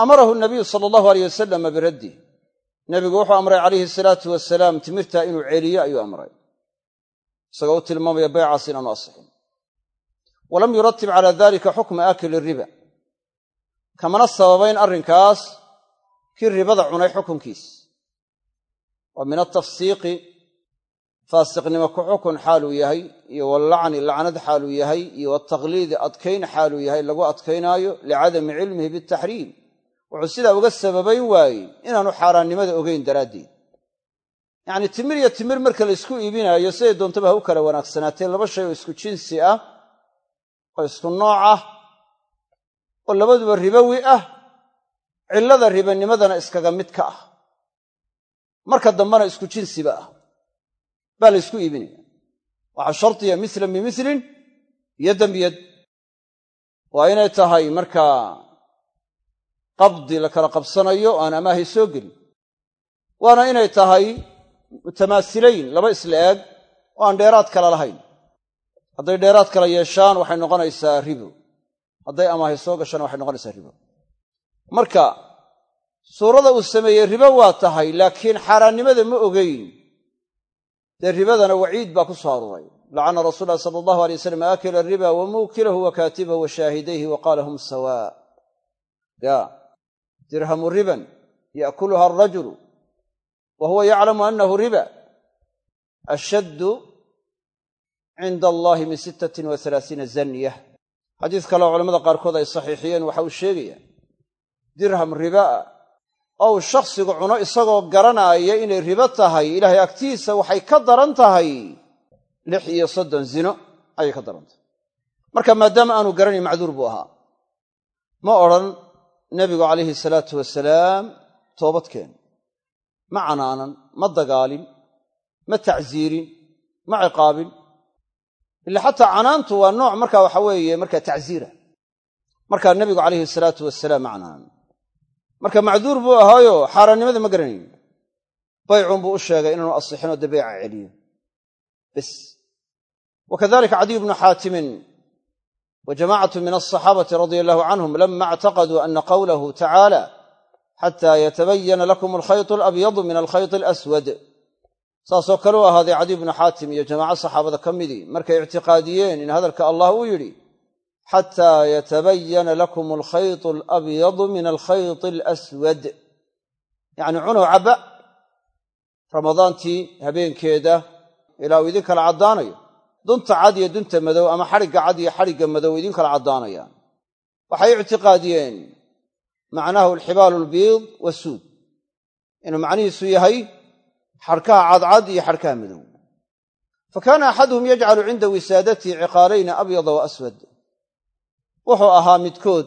amarahu nabiyu sala allahu aleyh wasalama biraddi nebigu wuxuu amray calayhi salaatu wasalaam timirtaa inuu celiyo ayuu amray. Isagoo u tilmaamaya baycaas inaanu asixin walam yuratib calaa dalika xukma aakili riba. Kamana sababayn arrinkaas kii ribada cunay xukunkiis. Waa min altafsiiqi faasiqnimo ku xukun xaaluu yahay iyo wallacni lacnad xaaluu yahay iyo wataqliidi adkayn xaaluu yahay lagu adkaynaayo licadami cilmihi bitaxriim wuxuu sidaa uga sababayn waayey inaanu xaaraannimada ogeyn daraaddeed. Yacnii timir iyo timir marka la isku iibinaayo siday doontaba ha u kala wanaagsanaatee laba shay oo isku jinsi ah oo isku nooc ah oo labaduba ribowi ah cillada ribanimadana iskaga mid ka ah. Marka dambena isku jinsiba ah baa la ysku iibinaya waxaa shardiya mislan bimislin yaddan biyad waa inay tahay markaa qabdi la kala qabsanayo aan amaahay soo gelin. Waana inay tahay mutamaasilayn laba isla eeg oo aan dheeraad kala lahayn hadday dheeraad kala yeeshaan waxay noqonaysaa ribo. Hadday amaahay soo gashana waxay noqonaysaa ribo. Marka suurada uu sameeyey ribo waa tahay laakiin xaaraannimada ma ogeyn. Dee ribadana waciid baa ku soo aruuray lacana rasuul lahi sala allahu alay wasalam aakila riba wa muukilahu wa kaatibahu wa shaahidayhi wa qaala hum sawaa ya dirhamu riban yaakuluha alrajulu wa huwa yaclamu annahu riba. Ashaddu cinda allahi min sittatin wa halaasiina zanyah xadiis kale oo culamada qaarkood ay saxiixiyeen waxa uu sheegaya dirham ribaa ou shakhsigu cuno isagoo garanaaya inay ribo tahay ilaahay agtiisa waxay ka daran tahay lix iyo soddon zino ayay ka daran tahay marka maadaama aanu garanayn macduur buu ahaa ma odhan nebigu calayhi salaatu wasalaam toobadkeen ma canaanan ma dagaalin ma tacsiirin ma ciqaabin ila xataa canaantu waa nooc marka waxa weeye markaa tacsiira. Markaa nebigu calayhi salaatu wasalaam ma canaanan marka macduur buu ahaayo xaaraannimada ma garanayn. Baycun buu u sheegay inaanu asixinoo dee bayca celiyo. Bes. Wa kadalika cadiy bnu xaatimin wa min alsaxaabati radia allahu canhum lama ictaqaduu ana qawlahu tacaala xata yatabayana lakum alkhayط alabyadu min alkhayط alaswad saasoo kale u ahaaday cadiy bnu xaatim iyo jamaaco saxaabada ka midii markay ictiqaadiyeen in hadalka allah uu yidhi xataa yatabayana lakum alkhayط alabyadu min alkhayط alaswad. Yacni cunow cabba ramadaantii habeenkeeda ilaa uu idin kala caddaanayo. Dunta cad iyo dunta madow ama xadhigga cad iyo xadhigga madow idin kala caddaanayaan. Waxay ictiqaadiyeen macnahu alxibaalu albiid wasuud inuu macnihiisu yahay xadhkaha cadcad iyo xadhkaha madow. Fa kaana axaduhum yajcalu cinda wisaadatihi ciqaalayni abyada wa aswad. Wuxuu ahaa midkood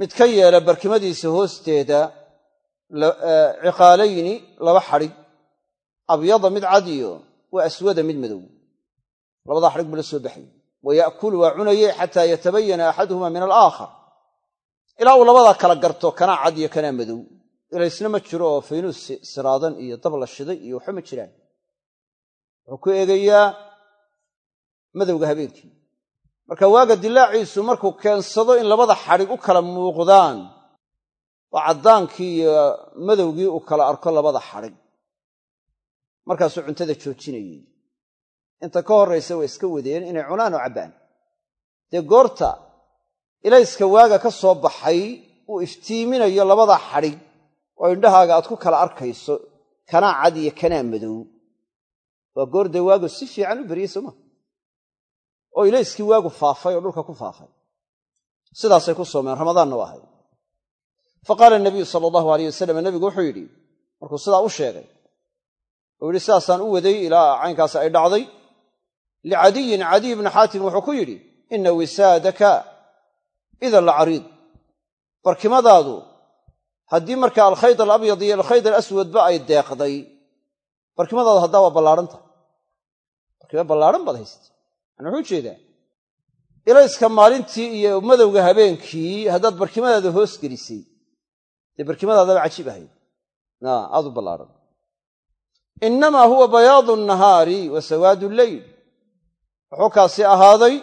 mid ka yeela barkimadiisa hoosteeda ciqaalayni laba xadhig abyada mid cad iyo wa aswada mid madow. Labadaa xadhig buu la soo baxayey wa ya'kulu waa cunaye xataa yatabayana axaduhuma min alaakhar ilaa uu labadaa kala garto kanaa cad iyo kanaa madow ilaysna ma jiro oo faynuus siraadan iyo dab la shiday iyo waxba ma jiraan. Wuxuu ku eegayaa madowga habeenkii. Marka waaga dilaaciisu markuu keensado in labada xadhig u kala muuqdaan oo caddaankii iyo madowgii uu kala arko labada xadhig markaasuu cuntada joojinayey. Inta ka horraysa way iska wadeen inay cunaan oo cabbaan. Dee goorta ilayska waaga ka soo baxay uu iftiiminayo labada xadhig oo indhahaaga aad ku kala arkayso kanaa cad iyo kanaa madow waa goor dee waagu si fiican u beriyey sooma oo ilayskii waagu faafay oo dhulka ku faafay. Sidaasay ku soomeen ramadaanna waa ahay fa qaala nabiyu sala allahu alayh wasalam nebigu wuxuu yidhi markuu sidaa u sheegay uu yidhi sidaasaan u waday ilaa caynkaas ay dhacday. Licadiyin cadiy bni xaatim wuxuu ku yidhi inna wisaadaka idan la cariid. Barkimadaadu haddii marka alkhayd alabyad iyo alkhayd alaswadba ay deeqday barkimadaadu haddaa waa ballaahanta barkima ballaadhan baad haysata yani wuxuu u jeedaa ilayska maalintii iyo madowga habeenkii haddaad barkimadaada hoos gelisay dee barkimadaadaba cajiib ahayd. Aad u ballaadhan innamaa huwa bayaadu nahaari wa sawaadu lleyl wuxuu kaasi ahaaday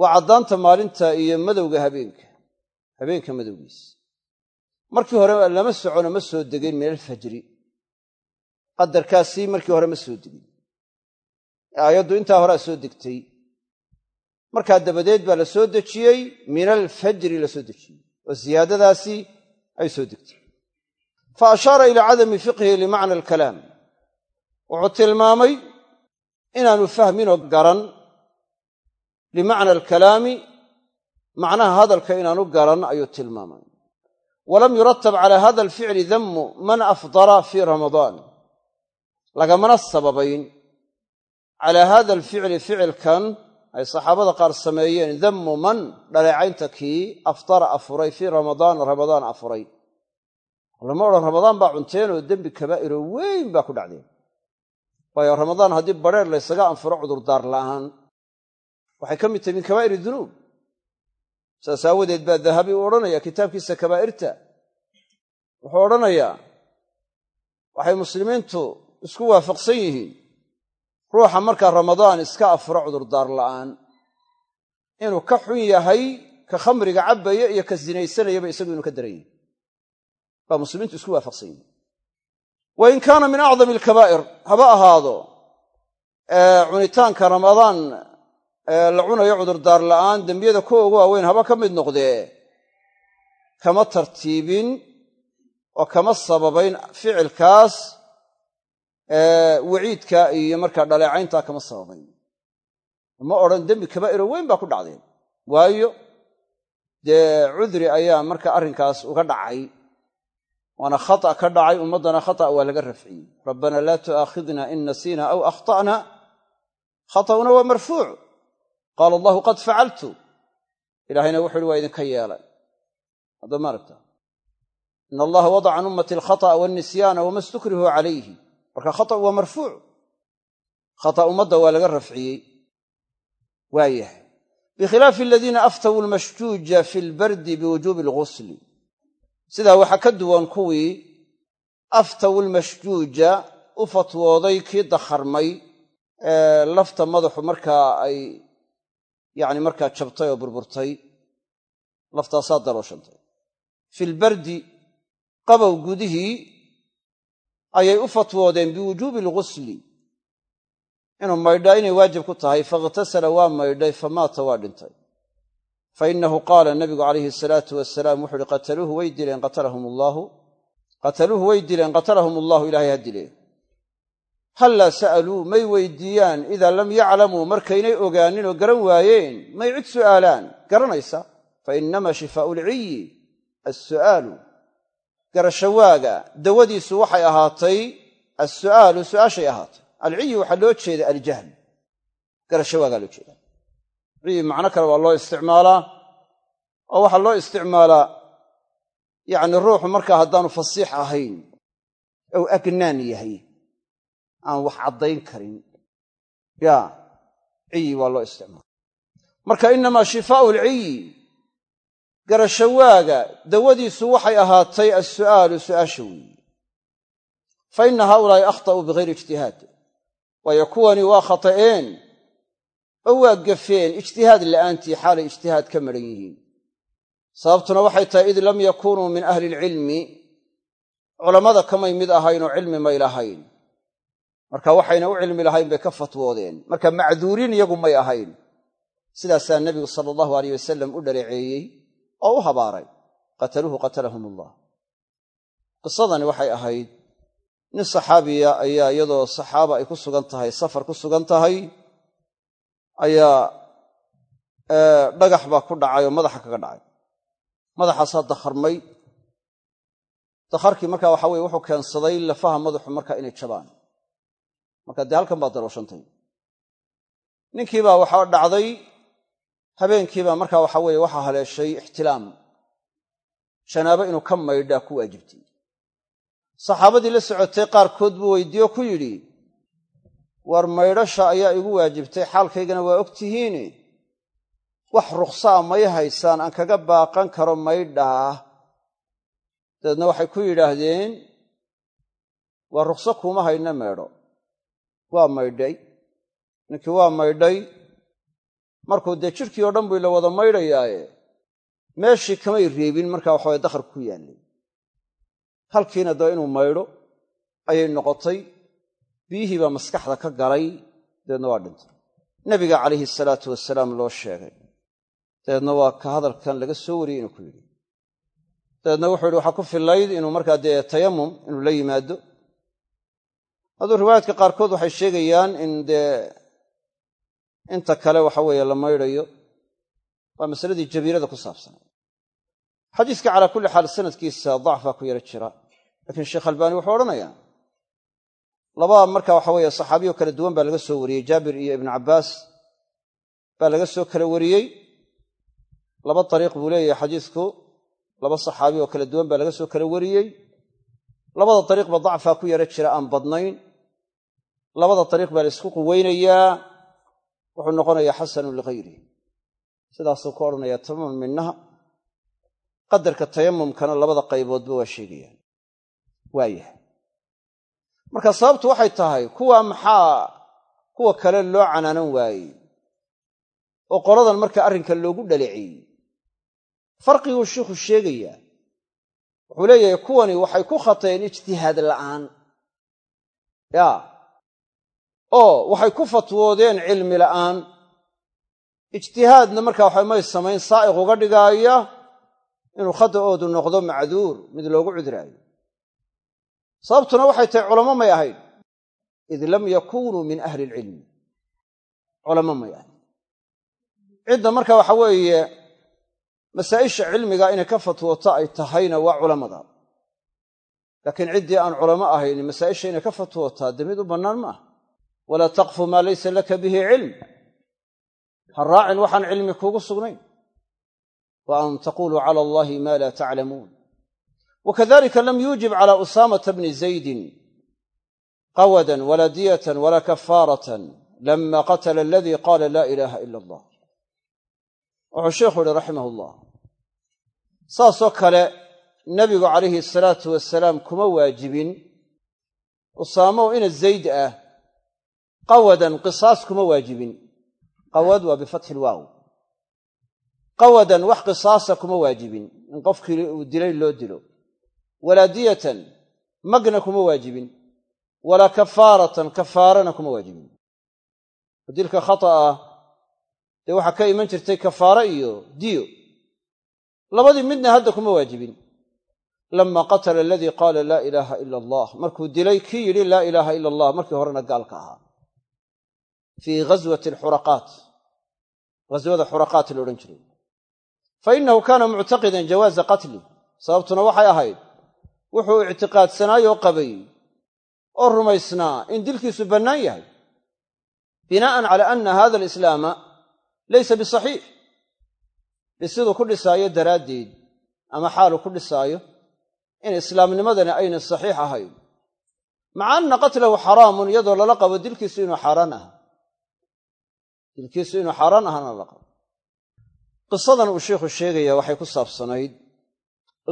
waa caddaanta maalinta iyo madowga habeenka habeenka madowgiis markii hore lama socono ma soo degin min alfajri qadarkaasi markii hore ma soo degin. Aayaddu intaa horea soo degtay. Markaa dabadeed baa la soo dejiyey min alfajri la soo dejiyey oo siyaadadaasi ay soo degtay. Fa ashaara ilaa cadami fiqhihi limacna alkalaam. Wuxuu tilmaamay inaanu fahminoo garan limacna alkalaami macnaha hadalka inaanu garan ayuu tilmaamay walam yuratab cala hada alficli dammu man afdara fii ramadaan. Lagamana sababayn. Calaa hada alficli ficilkan ay saxaabada qaar sameeyeen dammu man dhaleecaynta kii afdara afuray fii ramadaan ramadaan afuray. Lama odhan ramadaan baa cunteenoo dembi kabaa'iro weyn baa ku dhacdeen waayo ramadaan haddii badheer laysaga anfuro cudurdaar la'aan. Waxay ka mid tahay min kabaa'iri dunuub saas aawadeed baa dahabi u odhanaya kitaabkiisa kabaa'irta. Wuxuu odhanayaa waxay muslimiintu isku waafaqsan yihiin. Ruuxa markaa ramadaan iska afuro cudurdaar la'aan. Inuu ka xun yahay ka khamriga cabbaya iyo ka sinaysanayaba isagu inuu ka daran yahay baa muslimiintu isku waafaqsan yihiin. Wa in kaana min acdami alkabaa'ir haba ahaado cunitaanka ramadaan la cunayo cudurdaar la'aan dembiyada kuwa ugu waaweyn haba ka mid noqdee. Kama tartiibin oo kama sababayn ficilkaas waciidka iyo markaa dhaleecayntaa kama sababayn. Ma odhan dembi kabaa'iro weyn baa ku dhacdeen. Waayo dee cudri ayaa marka arrinkaas uga dhacay waana khata ka dhacay ummaddana khata waa laga rafciyey. Rabbana laa tu'aakhidna in nasiina aw akhta'na. Khata'una waa marfuuc qaala allahu qad facaltu ilaahayna wuxu uhi waa idinka yeelay hadda maaragta in allaha wadaca can ummati alkhata'a walnisyaana wama stukrihu calayhi marka khata waa marfuuc khata ummadda waa laga rafciyey waayahay bikhilaafi aladiina aftawu almashjuuja fi lbardi biwujuubi alghusli sidaa waxaa ka duwan kuwii aftawu lmashjuuja u fatwooday kii dakharmay lafta madaxu markaa ay yacni markaa jabtay oo burburtay laftaasaa dalooshantay fi lbardi qabow gudihii ayay u fatwoodeen biwujuubi alghusli inuu maydhaa inay waajib ku tahay fakhtasala waa maydhay famaata waa dhintay. Fa innahu qaala nabigu calayhi asalaatu wasalaam wuxu uhi qataluuhu way dileen qatalahum allaahu qataluuhu way dileen qatalahum allahu ilaahay ha dilee hallaa sa'aluu may weydiiyaan idaa lam yaclamuu markaynay ogaanin oo garan waayeen may cid su'aalaan. Garanaysa fa innamaa shifaa'u lciyi assu'aalu. Garashawaaga dawadiisu waxay ahaatay assu'aalu su'aashay ahaatay. Alciyi waxaa loo jeeda aljahl. Garashawaagaa loo jeeda ciyi macno kale waa loo isticmaalaa oo waxaa loo isticmaalaa yacni ruuxu markaa haddaanu fasiix ahayn ou agnaan yahay aan wax caddayn karin. Ya ciyi waa loo isticmaala marka innamaa shifaa'u alciyi garashawaaga dawadiisu waxay ahaatay assu'aalu su'aasha weeye. Fa inna haaulaa'i akhta'uu bigayri ijtihaad waayo kuwani waa khata'een oo waa gafeen ijtihaad la'aantii xaalay ijtihaad ka maran yihiin. Sababtuna waxay tahay id lam yakunuu min ahli ilcilmi culammada kamay mid ahayn oo cilmi may lahayn marka waxayna u cilmi lahayn bay ka fatwoodeen. Marka macduuriin iyagu may ahayn. Sidaasaa nebigu sala allahu aleyh wasalam u dhaleeceeyey oo u habaaray. Qataluuhu qatalahum allah qisadani waxay ahayd nin saxaabiya ayaa iyadoo saxaaba ay ku sugan tahay safar ku sugan tahay ayaa dhagax baa ku dhacay oo madaxa kaga dhacay. Madaxaasaa dakharmay. Dakharkii marka waxa weye wuxuu keensaday lafaha madaxu marka inay jabaan marka dee halkan baa darooshantay ninkiibaa waxaa dhacday habeenkiibaa marka waxa weeye waxaa haleeshay ixtilaam. Janaabo inuu ka maydhaa ku waajibtay saxaabadii la socotay qaarkood buu weydiiyo ku yidhi war maydhasha ayaa igu waajibtay xaalkaygana waa og tihiine. Wax rukhsaa may haysaan aan kaga baaqan karo maydhaa dabeedna waxay ku yidhaahdeen waa rukhso kuuma hayna meedho waa maydhay. Ninkii waa maydhay markuu dee jidhkii oo dhan buu ila wada maydhayaaye meeshii kamay reebin markaa waxaway dakharku ku yaallay. Halkiina daba inuu maydho ayay noqotay biyihii baa maskaxda ka galay dabeedna waa dhintay nebiga calayhi salaatu wasalaam loo sheegay dabeedna waa ka hadalkan laga soo wariyey inuu ku yidhi. Dabeedna wuxuu yidhi waxaa ku fillayd inuu markaa dee tayamum inuu la yimaado hadduu riwaayaadka qaarkood waxay sheegayaan in dee inta kale waxa weeye la maydhayo waa masaladii jabiirada ku saabsanay xadiiska calaa kulli xaal sanadkiisa dacfaa ku yaro jira. Laakiin sheekh albaani wuxuu odhanayaa laba marka waxa weeye saxaabiyo kala duwan baa laga soo wariyey. Jaabir iyo ibnu cabbaas baa laga soo kala wariyey. Laba dariiq buu leeyahay xadiisku. Laba saxaabi oo kala duwan baa laga soo kala wariyey. Labada dariiqba dacfaa ku yaro jira aan badnayn labada dariiq baa la isku quweynayaa wuxuu noqonayaa xasanun ligayrihi sidaasuu ku odhanayaa tamam minnaha qadarka tayamumkana labada qayboodba waa sheegayaan waayahay marka sababtu waxay tahay kuwa maxaa kuwa kale loo canaanan waayey? Oo qoladan marka arrinka loogu dhaliciyey. Farqiguu shiikhu sheegayaa wuxuu leeyahay kuwani waxay ku khateen ijtihaad la'aan. Ya oo waxay ku fatwoodeen cilmi la'aan. Ijtihaadna markaa waxa may samayn saa'iq uga dhigaaya inuu khada'oodu noqdo macduur mid loogu cuduraayo sababtuna waxay tahay culamo may ahayn. Id lam yakunuu min ahli ilcilmi. Culamo may ahayn. Cidda marka waxa weeye masaa'isha cilmiga inay ka fatwooto ay tahayna waa culammada. Laakiin ciddii aan culamo ahayn masaa'isha inay ka fatwootaa dee mid u bannaan maaha walaa taqfu maa laysa laka bihi cilm. Ha raacin waxaan cilmi kuugu sugnayn. Wa an taquluu cala allahi ma laa taclamuun. Wakadalika lam yuujib cala usaamata bni zaydin qawadan walaa diyatan walaa kafaaratan lama qatala aladii qaala laa ilaaha ila allah wuxuu sheikhu yihi raximah ullah saasoo kale nebigu calayhi salaatu wasalaam kuma waajibin usaamow ina zayd ah qawadan qisaas kuma waajibin. Qawad waa bifatxi ilwaaw qawadan wax qisaasa kuma waajibin. In qofkii uu dilay loo dilo. Walaa diyatan magna kuma waajibin. Walaa kafaaratan kafaarana kuma waajibin. Dilka khata'a dee waxaa ka iman jirtay kafaare iyo diyo. Labadii midna hadda kuma waajibin. Lama qatala aladii qaala laa ilaaha ila allah. Markuu dilay kii yidhi laa ilaaha ila allah markii horena gaalka ahaa fii ghaswati alxuraqaat ghaswada xuraqaat la odhan jiray fa innahu kaana muctaqidan jawaaza qatli sababtuna waxay ahayd wuxuu ictiqaadsanaayoo qabay oo rumaysnaa in dilkiisu bannaan yahay binaa'an cala anna hada alislaama laysa bisaxiix bisiduu ku dhisaayo daraaddeed ama xaaluu ku dhisaayo in islaamnimadani ayna saxiix ahayn maca anna qatlahu xaraamun iyadoo lala qabo dilkiisu inuu xaaraan aha dilkiisu inuu xaaraan ahana lala qabo qisadan uu sheikhu sheegaya waxay ku saabsanayd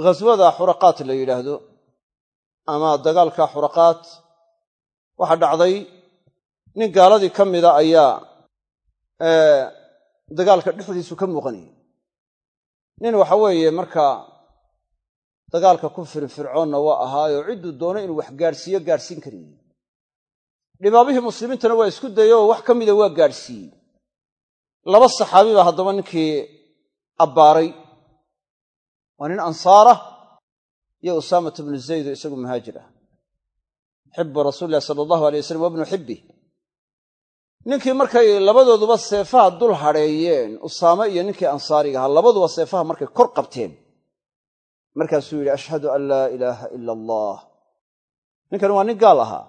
ghaswada xuraqaat la yidhaahdo ama dagaalka xuraqaat waxaa dhacday nin gaaladii ka mida ayaa dagaalka dhexdiisu ka muuqanayay. Nin waxa weeye markaa dagaalka ku firfircoonna waa ahaayoo cidduu doono inuu wax gaadhsiiyo gaadhsiin karayey dhibaabihii muslimiintana waa isku dayay oo wax ka mida waa gaadhsiiyey laba saxaabi baa haddaba ninkii abbaaray waa nin ansaarah iyo usaamat bnu zayd oo isagu muhaajir ah. Xibu rasuuli illahi sala allahu alay wasalam wabnu xibbih ninkii markay labadooduba seefaha dul hadheeyeen usaame iyo ninkii ansaariga ahaa labaduba seefaha markay kor qabteen. Markaasuu yidhi ashhadu an laa ilaaha ila allah. Ninkan waa nin gaal ahaa.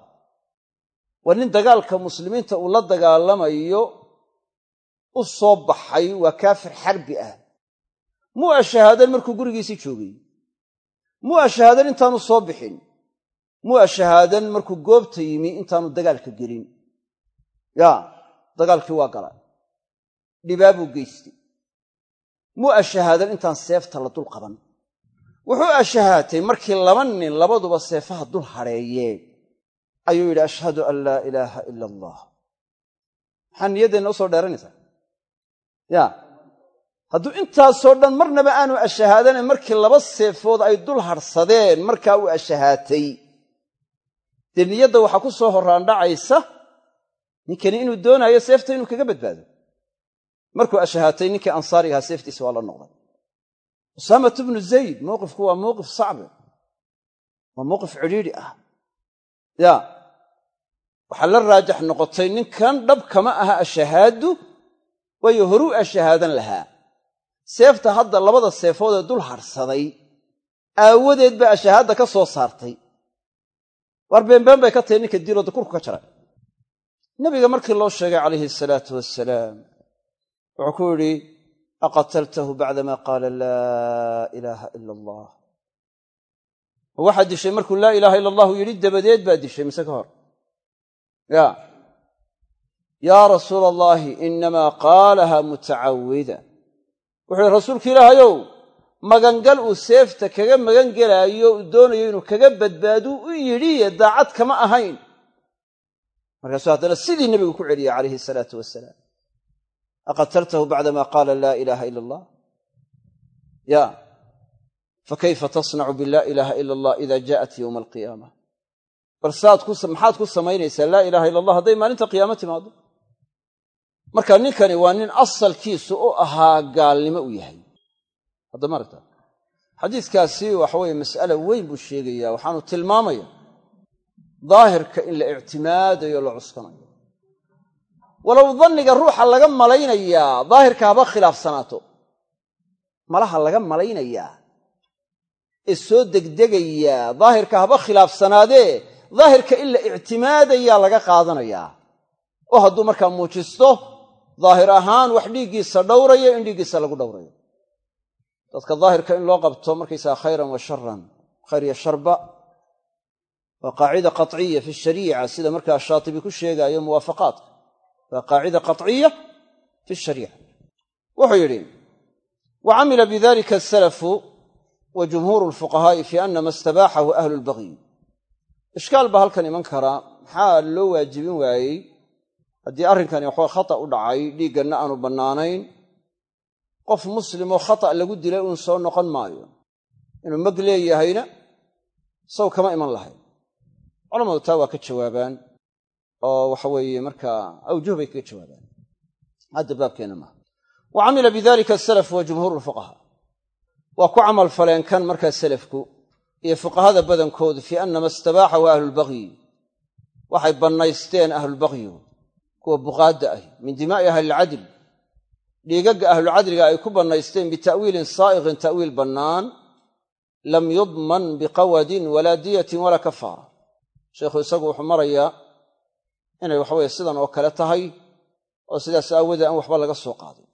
Waa nin dagaalka muslimiinta uu la dagaalamayo u soo baxay waa kaafir xarbi ah. Muu ashahaadan markuu gurigiisii joogay. Muu ashahaadan intaanu soo bixin. Muu ashahaadan markuu goobta yimi intaanu dagaalka gelin. Yaa dagaalkii waa gala. Dhibaabuu geystay. Muu ashahaadan intaan seefta la dul qaban. Wuxuu ashahaatay markii laba nin labaduba seefaha dul hadheeyeen ayuu yidhi ashhadu an laa ilaaha ila allah. Maxaa niyaddeenna u soo dheeranaysaa ya. Hadduu intaasoo dhan marnaba aanu ashahaadane markii laba seefood ay dul hadhsadeen markaa uu ashahaatay. Dee niyadda waxaa ku soo horraandhacaysa ninkani inuu doonaayo seefta inuu kaga badbaado. Markuu ashahaatay ninkii ansaarigahaa seeftiisa waa la noqday. Usaamat bnu zayd mowqifku waa mowqif sacbe waa mowqif cidhiidhi ah. Ya. Waxaa la raajax noqotay ninkan dhab kama aha ashahaadu waayo horuu ashahaadan lahaa. Seefta hadda labada seefood ee dul hadhsaday aawadeed baa ashahaadda ka soo saartay. Waar beenbeen bay ka tahay ninka diilooda kurku ka jaray. Nabiga markii loo sheegay calayhi salaatu wasalaam wuxuu ku yidhi aqataltahu bacdama qaala laa ilaaha ila allah. Waxaad dishay markuu laa ilaaha ila allahu yidhi dabadeed baad dishay mise ka hor? Ya yaa rasuula allaahi inamaa qaalaha mutacawida wuxuu yihi rasuulka ilaahayow magangal uu seefta kaga magan gelaayo uu doonayo inuu kaga badbaaduu u yidhiye daacad kama ahayn. Markaasuu haddana sidii nebigu ku celiyey calayhi salaatu wasalaam aqataltahu bacdama qaala laa ilaaha ila allah? Ya. Fakayfa tasnacu bilaa ilaaha ila allah ida jaءat yowma alqiyaama bal maxaad ku samaynaysaa laa ilaha ila allah hadday maalinta qiyaamo timaado marka ninkani waa nin asalkiisu u ahaa gaalnimo u yahay. Haddama aragta? Xadiiskaasi waxa weeye mas'ala weyn buu sheegaya waxaanu tilmaamaya daahirka in la ictimaadayo la cuskanayo. Walow danniga ruuxa laga malaynayaa daahirka haba khilaafsanaato. Malaha laga malaynayaa ee soo degdegayaa daahirka haba khilaafsanaadee daahirka in la ictimaadayaa laga qaadanayaa. Oo hadduu markaa muujisto daahir ahaan wax dhiiggiisa dhowraya in dhiiggiisa lagu dhowrayo. Dadka daahirka in loo qabto markaysaga khayran wa sharan khayr iyo sharba waa qaacida qaciya fi shariica sida markaa shaatibi ku sheegaayo muwaafaqaadka. Waa qaacida qaciya fi shariica. Wuxuu yidhi wa camila bidalika asalafu wa jumhuuru lfuqahaa'i fi ana ma istabaaxahu ahlu lbagyi ishkaal baa halkan iman karaa maxaa loo waajibin waayey haddii arrinkani waxaa khata u dhacay dhiigganna aanu bannaanayn qof muslimoo khata lagu dilay uun soo noqon maayo inuu mag leeyahayna saw kama iman lahayn. Culamadu taa waa ka jawaabaan oo waxa weeye markaa awjuh bay kaga jawaabaan. Hadda baabkeenna maaha wa camila bidalika asalaf wa jumhuuru lfuqahaa waa ku camal faleen kan markaa salafku iyo fuqahada badankoodu fii annama istabaaxahu ahlulbagyi waxay bannaysteen ahlulbagyigu kuwa buqaadda ahi min dimaa'i ahlilcadl dhiigagga ahlucadliga ay ku bannaysteen bita'wiilin saa'iqin ta'wiil bannaan. Lam yudman biqawadin walaa diyatin walaa kafaara. Sheikhu isagu wuxuu marayaa inay waxaweye sidan oo kale tahay oo sidaas aawoodee aan waxba laga soo qaadin.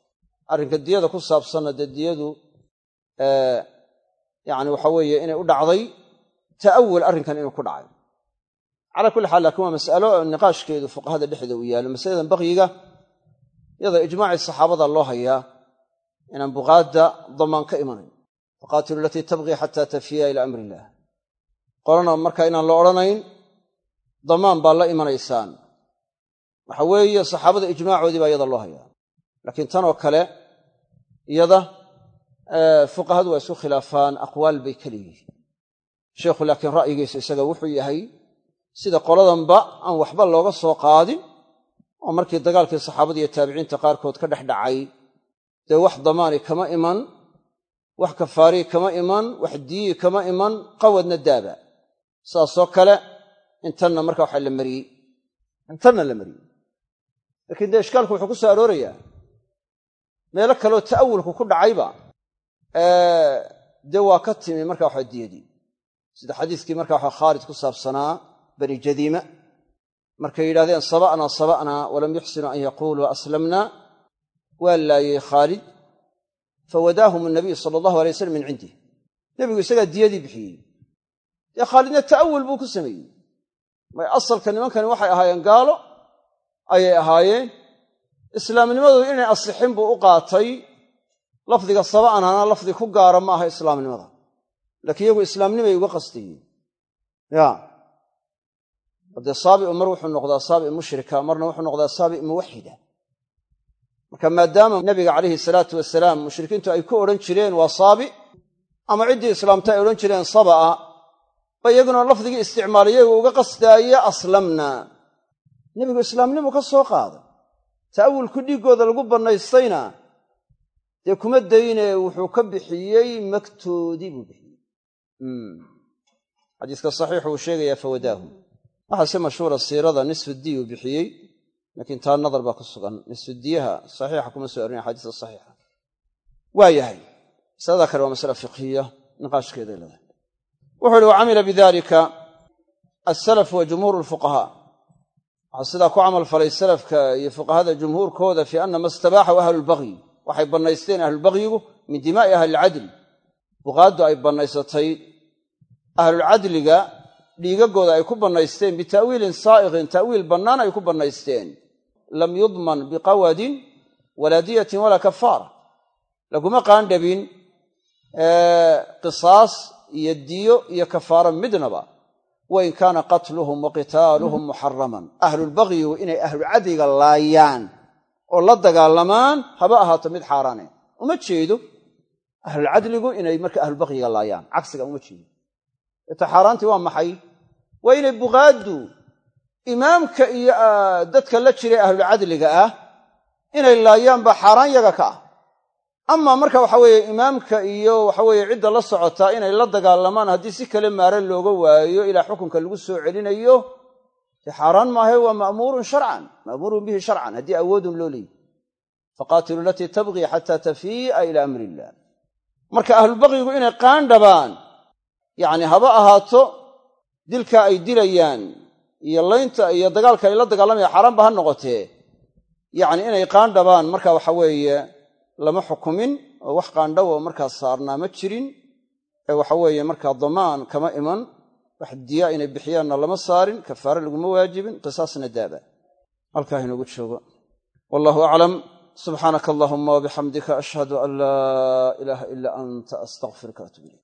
Arrinka diyada ku saabsanna dee diyadu yani waxa weeye inay u dhacday ta'awul arrinkan inuu ku dhacay calaa kulli xaal laakiin waa mas'alo niqaashkeedu fuqahada dhexda uu yaalo. Masaladan baqyiga iyada ijmaacii saxaabada loo hayaa inaan buqaadda damaan ka imanayn. Faqaatilu alatii tabqii xataa tafiya ilaa amri illaah qolana marka inaan la odhanayn damaan baa la imanaysaan. Waxa weeye saxaabada ijmaacoodii baa iyada loo hayaa. Laakiin tanoo kale iyada fuqahadu waa isu khilaafaan aqwaal bay ka leeyihiin. Sheikhu laakiin ra'yigiisu isaga wuxuu yahay sida qoladanba aan waxba looga soo qaadin oo markii dagaalkii saxaabada iyo taabiciinta qaarkood ka dhex dhacay dee wax damaani kama iman wax kafaarii kama iman wax diyi kama iman qawadna daaba. Saasoo kale intanna marka waxa la mariyey. Intanna la mariyey. Laakiin dee ishkaalku wuxuu ku soo aroorayaa. Meelo kaleoo ta'awulku ku dhacayba dee waa ka timi marka waxa diyadii sida xadiiskii marka waxa khaalid ku saabsanaa bani jadiima. Markay yidhahdeen saba'naa saba'naa walam yuxsinuu an yaquuluu aslamna. Waa laayey khaalid fawadaahum nabiy sala allahu alay wasalam min cindih nebigu isagaa diyadii bixiyey. Dee khaalidna ta'awul buu ku sameeyey. May asalka nimankani waxay ahaayeen gaalo ayay ahaayeen. Islaamnimadoodu inay asixin buu u qaatay. Lafdiga saba'nana lafdi ku gaara ma aha islaamnimada. Laakiin iyagu islaamnimay uga qastayeen. Ya haddee saabi'u mar wuxuu noqdaa saabi' mushrika marna wuxuu noqdaa saabi' muwaxida marka maadaama nabiga calayhi salaatu wasalaam mushrikiintu ay ku odhan jireen waa saabi ama ciddii islaamta ay odhan jireen saba'a ba iyaguna lafdigii isticmaalayagu uga qasdaaya aslamna. Nebigu islaamnimu ka soo qaaday ta'awulku dhiiggooda lagu bannaystayna dee kuma dayne wuxuu ka bixiyey magtoodii buu bixiyey. Xadiiska saxiixu uu sheegayaa fawadaahu waxaa si mashhuura siirada nisfu diy uu bixiyey laakiin taa nadar baa ku sugan. Nisfudiyaha saxiixa kuma soo arorin xadiista saxiixa. Waa masalada kale waa masala fiqhiya niqaashkeeday leedahay wuxuu uhi wa camila bidalika asalaf wa jumhuur lfuqahaa. Waxaa sidaa ku camal falay salafka iyo fuqahada jumhuurkooda fii ana ma istabaaxahu ahlulbagyi waxay bannaysteen ahlulbagyigu min dimaa'i ahlilcadl buqaaddu ay bannaysatay ahlulcadliga dhiigagooda ay ku bannaysteen bita'wiilin saa'iqin ta'wiil bannaan ay ku bannaysteen. Lam yudman biqawadin walaa diyatin walaa kafaara. Laguma qaandhabin qisaas iyo diyo iyo kafaaro midnaba. Wain kaana qatluhum wa qitaaluhum muxaraman ahlulbagyigu inay ahlucadliga laayaan oo la dagaalamaan haba ahaato mid xaaraane. Uma jeedo ahlulcadligu inay marka ahlulbagyiga laayaan. Cagsiga uma jeedo eta xaaraantii waa maxay? Waa inay buqaaddu imaamka iyo dadka la jiray ahlulcadliga ah inay laayaan baa xaaraan yaga ka ah. Ama marka waxa weeye imaamka iyo waxaweeye cidda la socotaa inay la dagaalamaan haddii si kale maare looga waayo ilaa xukunka lagu soo celinayo dee xaaraan maahe waa ma'muurun sharcan ma'muurun bihi sharcan haddii awoodun loo leeyihi faqaatilu alatii tabqii xataa tafii'a ilaa amri illah marka ahlulbaqyigu inay qaandhabaan yacni haba ahaato dilka ay dilayaan iyo laynta iyo dagaalka ay la dagaalamayaan xaaraanba ha noqotee. Yacni inay qaandhabaan marka waxa weeye lama xukumin oo wax qaandhawo markaa saarnaa ma jirin. Ee waxa weeye markaa damaan kama iman wax diyaa inay bixiyaanna lama saarin kafaare laguma waajibin qisaasna daaba. Halkaa inoogu joogo. Wallahu aclam. Subxaanaka allahuma wabixamdika ashhadu an laa ilaaha ilaa anta astaqfiruka atub ilayk